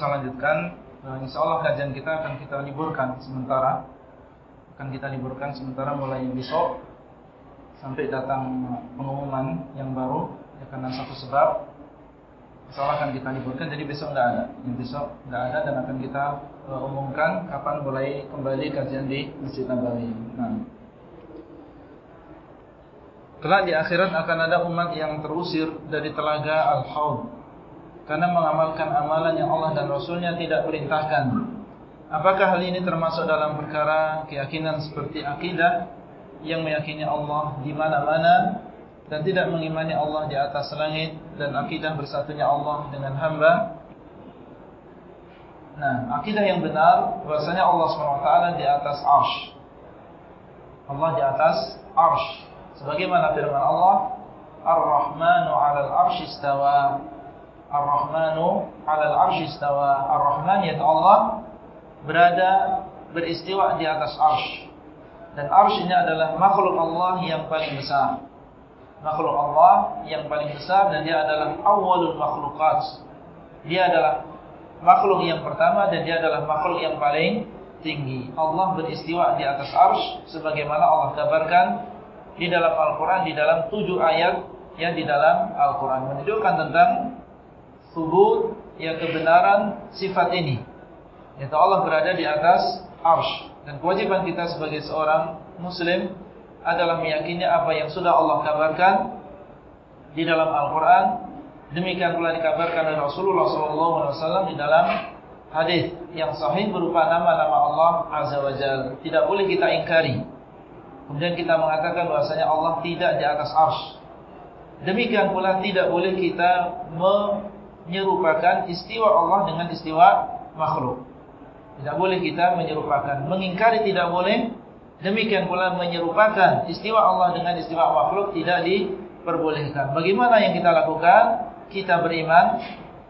saya lanjutkan, eh, insya Allah kajian kita akan kita liburkan sementara. Akan kita liburkan sementara mulai besok sampai datang pengumuman yang baru. Ya, karena satu sebab, insya Allah akan kita liburkan. Jadi besok tidak ada. Yang besok tidak ada dan akan kita uh, umumkan kapan mulai kembali kajian di Masjid Nabawi. Nah. Kelak di akhirat akan ada umat yang terusir dari telaga Al-Hawd karena mengamalkan amalan yang Allah dan Rasulnya tidak perintahkan. Apakah hal ini termasuk dalam perkara keyakinan seperti akidah yang meyakini Allah di mana-mana dan tidak mengimani Allah di atas langit dan akidah bersatunya Allah dengan hamba? Nah, akidah yang benar bahasanya Allah SWT di atas arsh. Allah di atas arsh. Sebagaimana firman Allah, Ar-Rahmanu 'alal arsh istawa. Ar-Rahmanu 'alal 'arsy istawa. Ar-Rahman yaitu Allah berada beristiwa di atas arsy. Dan arsy adalah makhluk Allah yang paling besar. Makhluk Allah yang paling besar dan dia adalah awwalul makhluqat. Dia adalah makhluk yang pertama dan dia adalah makhluk yang paling tinggi. Allah beristiwa di atas arsy sebagaimana Allah kabarkan di dalam Al-Qur'an di dalam tujuh ayat yang di dalam Al-Qur'an menunjukkan tentang subut yang kebenaran sifat ini. Yaitu Allah berada di atas arsh. Dan kewajiban kita sebagai seorang muslim adalah meyakini apa yang sudah Allah kabarkan di dalam Al-Quran. Demikian pula dikabarkan oleh Rasulullah SAW di dalam hadis yang sahih berupa nama-nama Allah Azza wa Jal. Tidak boleh kita ingkari. Kemudian kita mengatakan bahasanya Allah tidak di atas arsh. Demikian pula tidak boleh kita menyerupakan istiwa Allah dengan istiwa makhluk. Tidak boleh kita menyerupakan. Mengingkari tidak boleh. Demikian pula menyerupakan istiwa Allah dengan istiwa makhluk tidak diperbolehkan. Bagaimana yang kita lakukan? Kita beriman.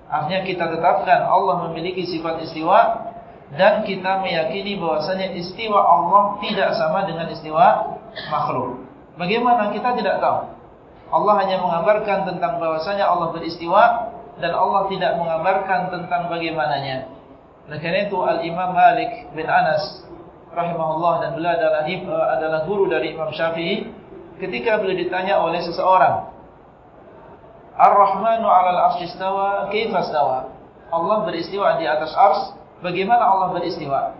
Artinya kita tetapkan Allah memiliki sifat istiwa. Dan kita meyakini bahwasanya istiwa Allah tidak sama dengan istiwa makhluk. Bagaimana kita tidak tahu. Allah hanya mengabarkan tentang bahwasanya Allah beristiwa dan Allah tidak mengabarkan tentang bagaimananya. Oleh karena itu Al-Imam Malik bin Anas rahimahullah dan beliau adalah adalah guru dari Imam Syafi'i ketika beliau ditanya oleh seseorang Ar-Rahmanu 'alal 'arsy istawa, kaifa istawa? Allah beristiwa di atas ars, bagaimana Allah beristiwa?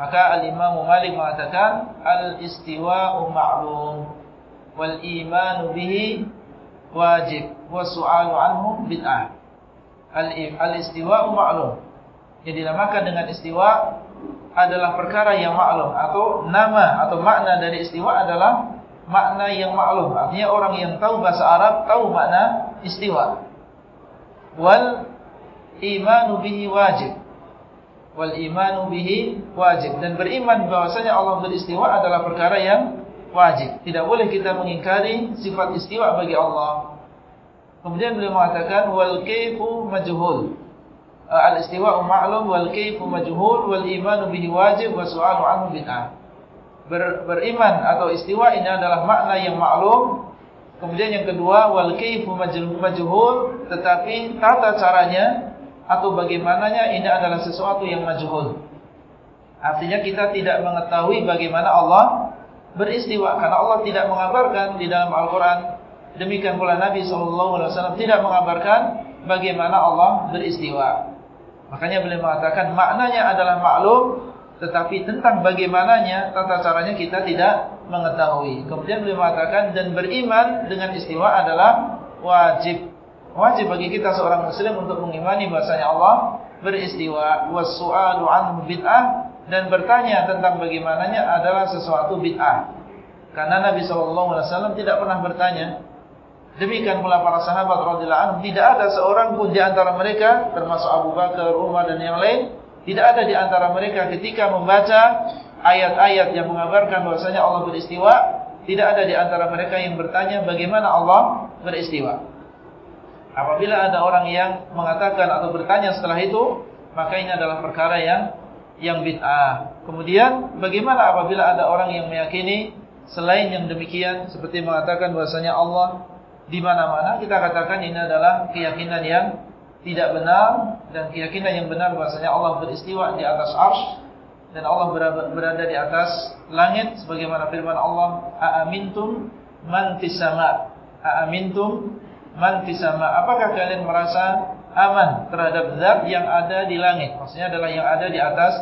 Maka Al-Imam Malik mengatakan al-istiwa'u ma'lum wal imanu bihi wajib wa su'alu anhu bid'ah. Al-istiwa'u ma'lum. Yang dinamakan dengan istiwa adalah perkara yang maklum atau nama atau makna dari istiwa adalah makna yang maklum. Artinya orang yang tahu bahasa Arab tahu makna istiwa. Wal imanu bihi wajib. Wal imanu bihi wajib dan beriman bahwasanya Allah beristiwa adalah perkara yang wajib. Tidak boleh kita mengingkari sifat istiwa bagi Allah. Kemudian beliau mengatakan wal kaifu majhul. Uh, al-istiwa'u ma'lum wal kaifu majhul wal iman bihi wajib wa su'alu anhu bid'ah. Ber, beriman atau istiwa ini adalah makna yang maklum. Kemudian yang kedua wal kaifu majhul tetapi tata caranya atau bagaimananya ini adalah sesuatu yang majhul. Artinya kita tidak mengetahui bagaimana Allah beristiwa karena Allah tidak mengabarkan di dalam Al-Qur'an Demikian pula Nabi SAW tidak mengabarkan bagaimana Allah beristiwa. Makanya beliau mengatakan maknanya adalah maklum. Tetapi tentang bagaimananya, tata caranya kita tidak mengetahui. Kemudian beliau mengatakan dan beriman dengan istiwa adalah wajib. Wajib bagi kita seorang muslim untuk mengimani bahasanya Allah beristiwa. Wassu'alu anhu bid'ah. Dan bertanya tentang bagaimananya adalah sesuatu bid'ah. Karena Nabi SAW tidak pernah bertanya Demikian pula para sahabat radhiyallahu anhum tidak ada seorang pun di antara mereka termasuk Abu Bakar, Umar dan yang lain tidak ada di antara mereka ketika membaca ayat-ayat yang mengabarkan bahwasanya Allah beristiwa tidak ada di antara mereka yang bertanya bagaimana Allah beristiwa. Apabila ada orang yang mengatakan atau bertanya setelah itu maka ini adalah perkara yang yang bid'ah. Kemudian bagaimana apabila ada orang yang meyakini selain yang demikian seperti mengatakan bahwasanya Allah di mana-mana kita katakan ini adalah keyakinan yang tidak benar dan keyakinan yang benar bahasanya Allah beristiwa di atas arsh dan Allah berada di atas langit sebagaimana firman Allah aamintum man fis sama. Aamintum man fis sama. Apakah kalian merasa aman terhadap zat yang ada di langit? Maksudnya adalah yang ada di atas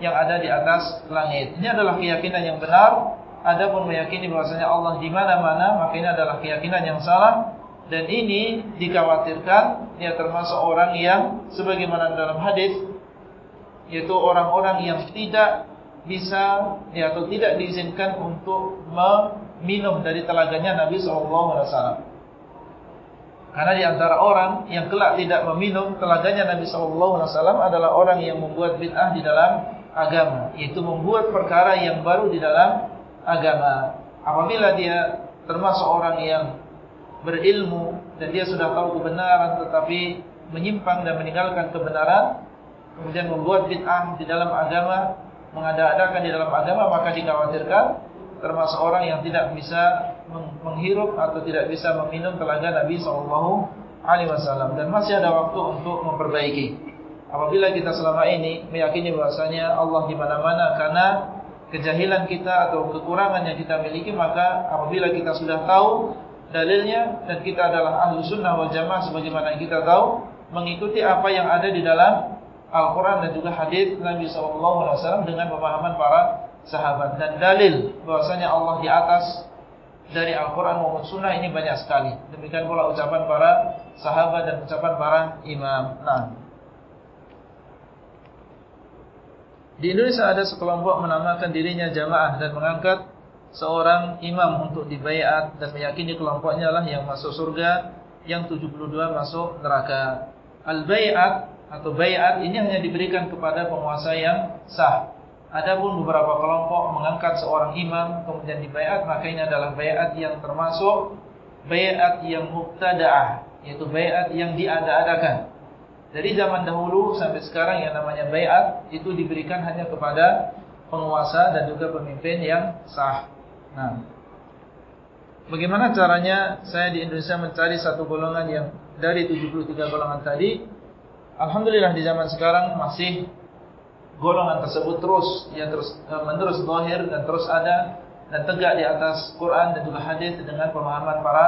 yang ada di atas langit. Ini adalah keyakinan yang benar adapun meyakini bahasanya Allah di mana-mana maka ini adalah keyakinan yang salah dan ini dikhawatirkan dia termasuk orang yang sebagaimana dalam hadis yaitu orang-orang yang tidak bisa ya, atau tidak diizinkan untuk meminum dari telaganya Nabi SAW. Karena di antara orang yang kelak tidak meminum telaganya Nabi SAW adalah orang yang membuat bid'ah di dalam agama. Yaitu membuat perkara yang baru di dalam agama. Apabila dia termasuk orang yang berilmu dan dia sudah tahu kebenaran tetapi menyimpang dan meninggalkan kebenaran kemudian membuat bid'ah di dalam agama mengada-adakan di dalam agama maka dikhawatirkan termasuk orang yang tidak bisa menghirup atau tidak bisa meminum telaga Nabi wasallam dan masih ada waktu untuk memperbaiki apabila kita selama ini meyakini bahwasanya Allah di mana-mana karena kejahilan kita atau kekurangan yang kita miliki maka apabila kita sudah tahu dalilnya dan kita adalah ahlu sunnah wal jamaah sebagaimana kita tahu mengikuti apa yang ada di dalam Al-Quran dan juga hadis Nabi SAW dengan pemahaman para sahabat. Dan dalil bahwasanya Allah di atas dari Al-Quran maupun Sunnah ini banyak sekali. Demikian pula ucapan para sahabat dan ucapan para imam. Nah di Indonesia ada sekelompok menamakan dirinya jamaah dan mengangkat seorang imam untuk dibayat dan meyakini kelompoknya lah yang masuk surga yang 72 masuk neraka. Al-bayat atau bayat ini hanya diberikan kepada penguasa yang sah. Adapun beberapa kelompok mengangkat seorang imam kemudian dibayat maka ini adalah bayat yang termasuk bayat yang mubtadaah yaitu bayat yang diada-adakan. Dari zaman dahulu sampai sekarang yang namanya bayat itu diberikan hanya kepada penguasa dan juga pemimpin yang sah. Nah, bagaimana caranya saya di Indonesia mencari satu golongan yang dari 73 golongan tadi? Alhamdulillah di zaman sekarang masih golongan tersebut terus ya terus eh, menerus zahir dan terus ada dan tegak di atas Quran dan juga hadis dengan pemahaman para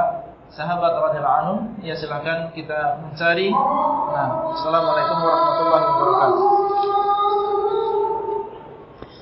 sahabat radhiyallahu anhum. Ya silakan kita mencari. Nah, assalamualaikum warahmatullahi wabarakatuh.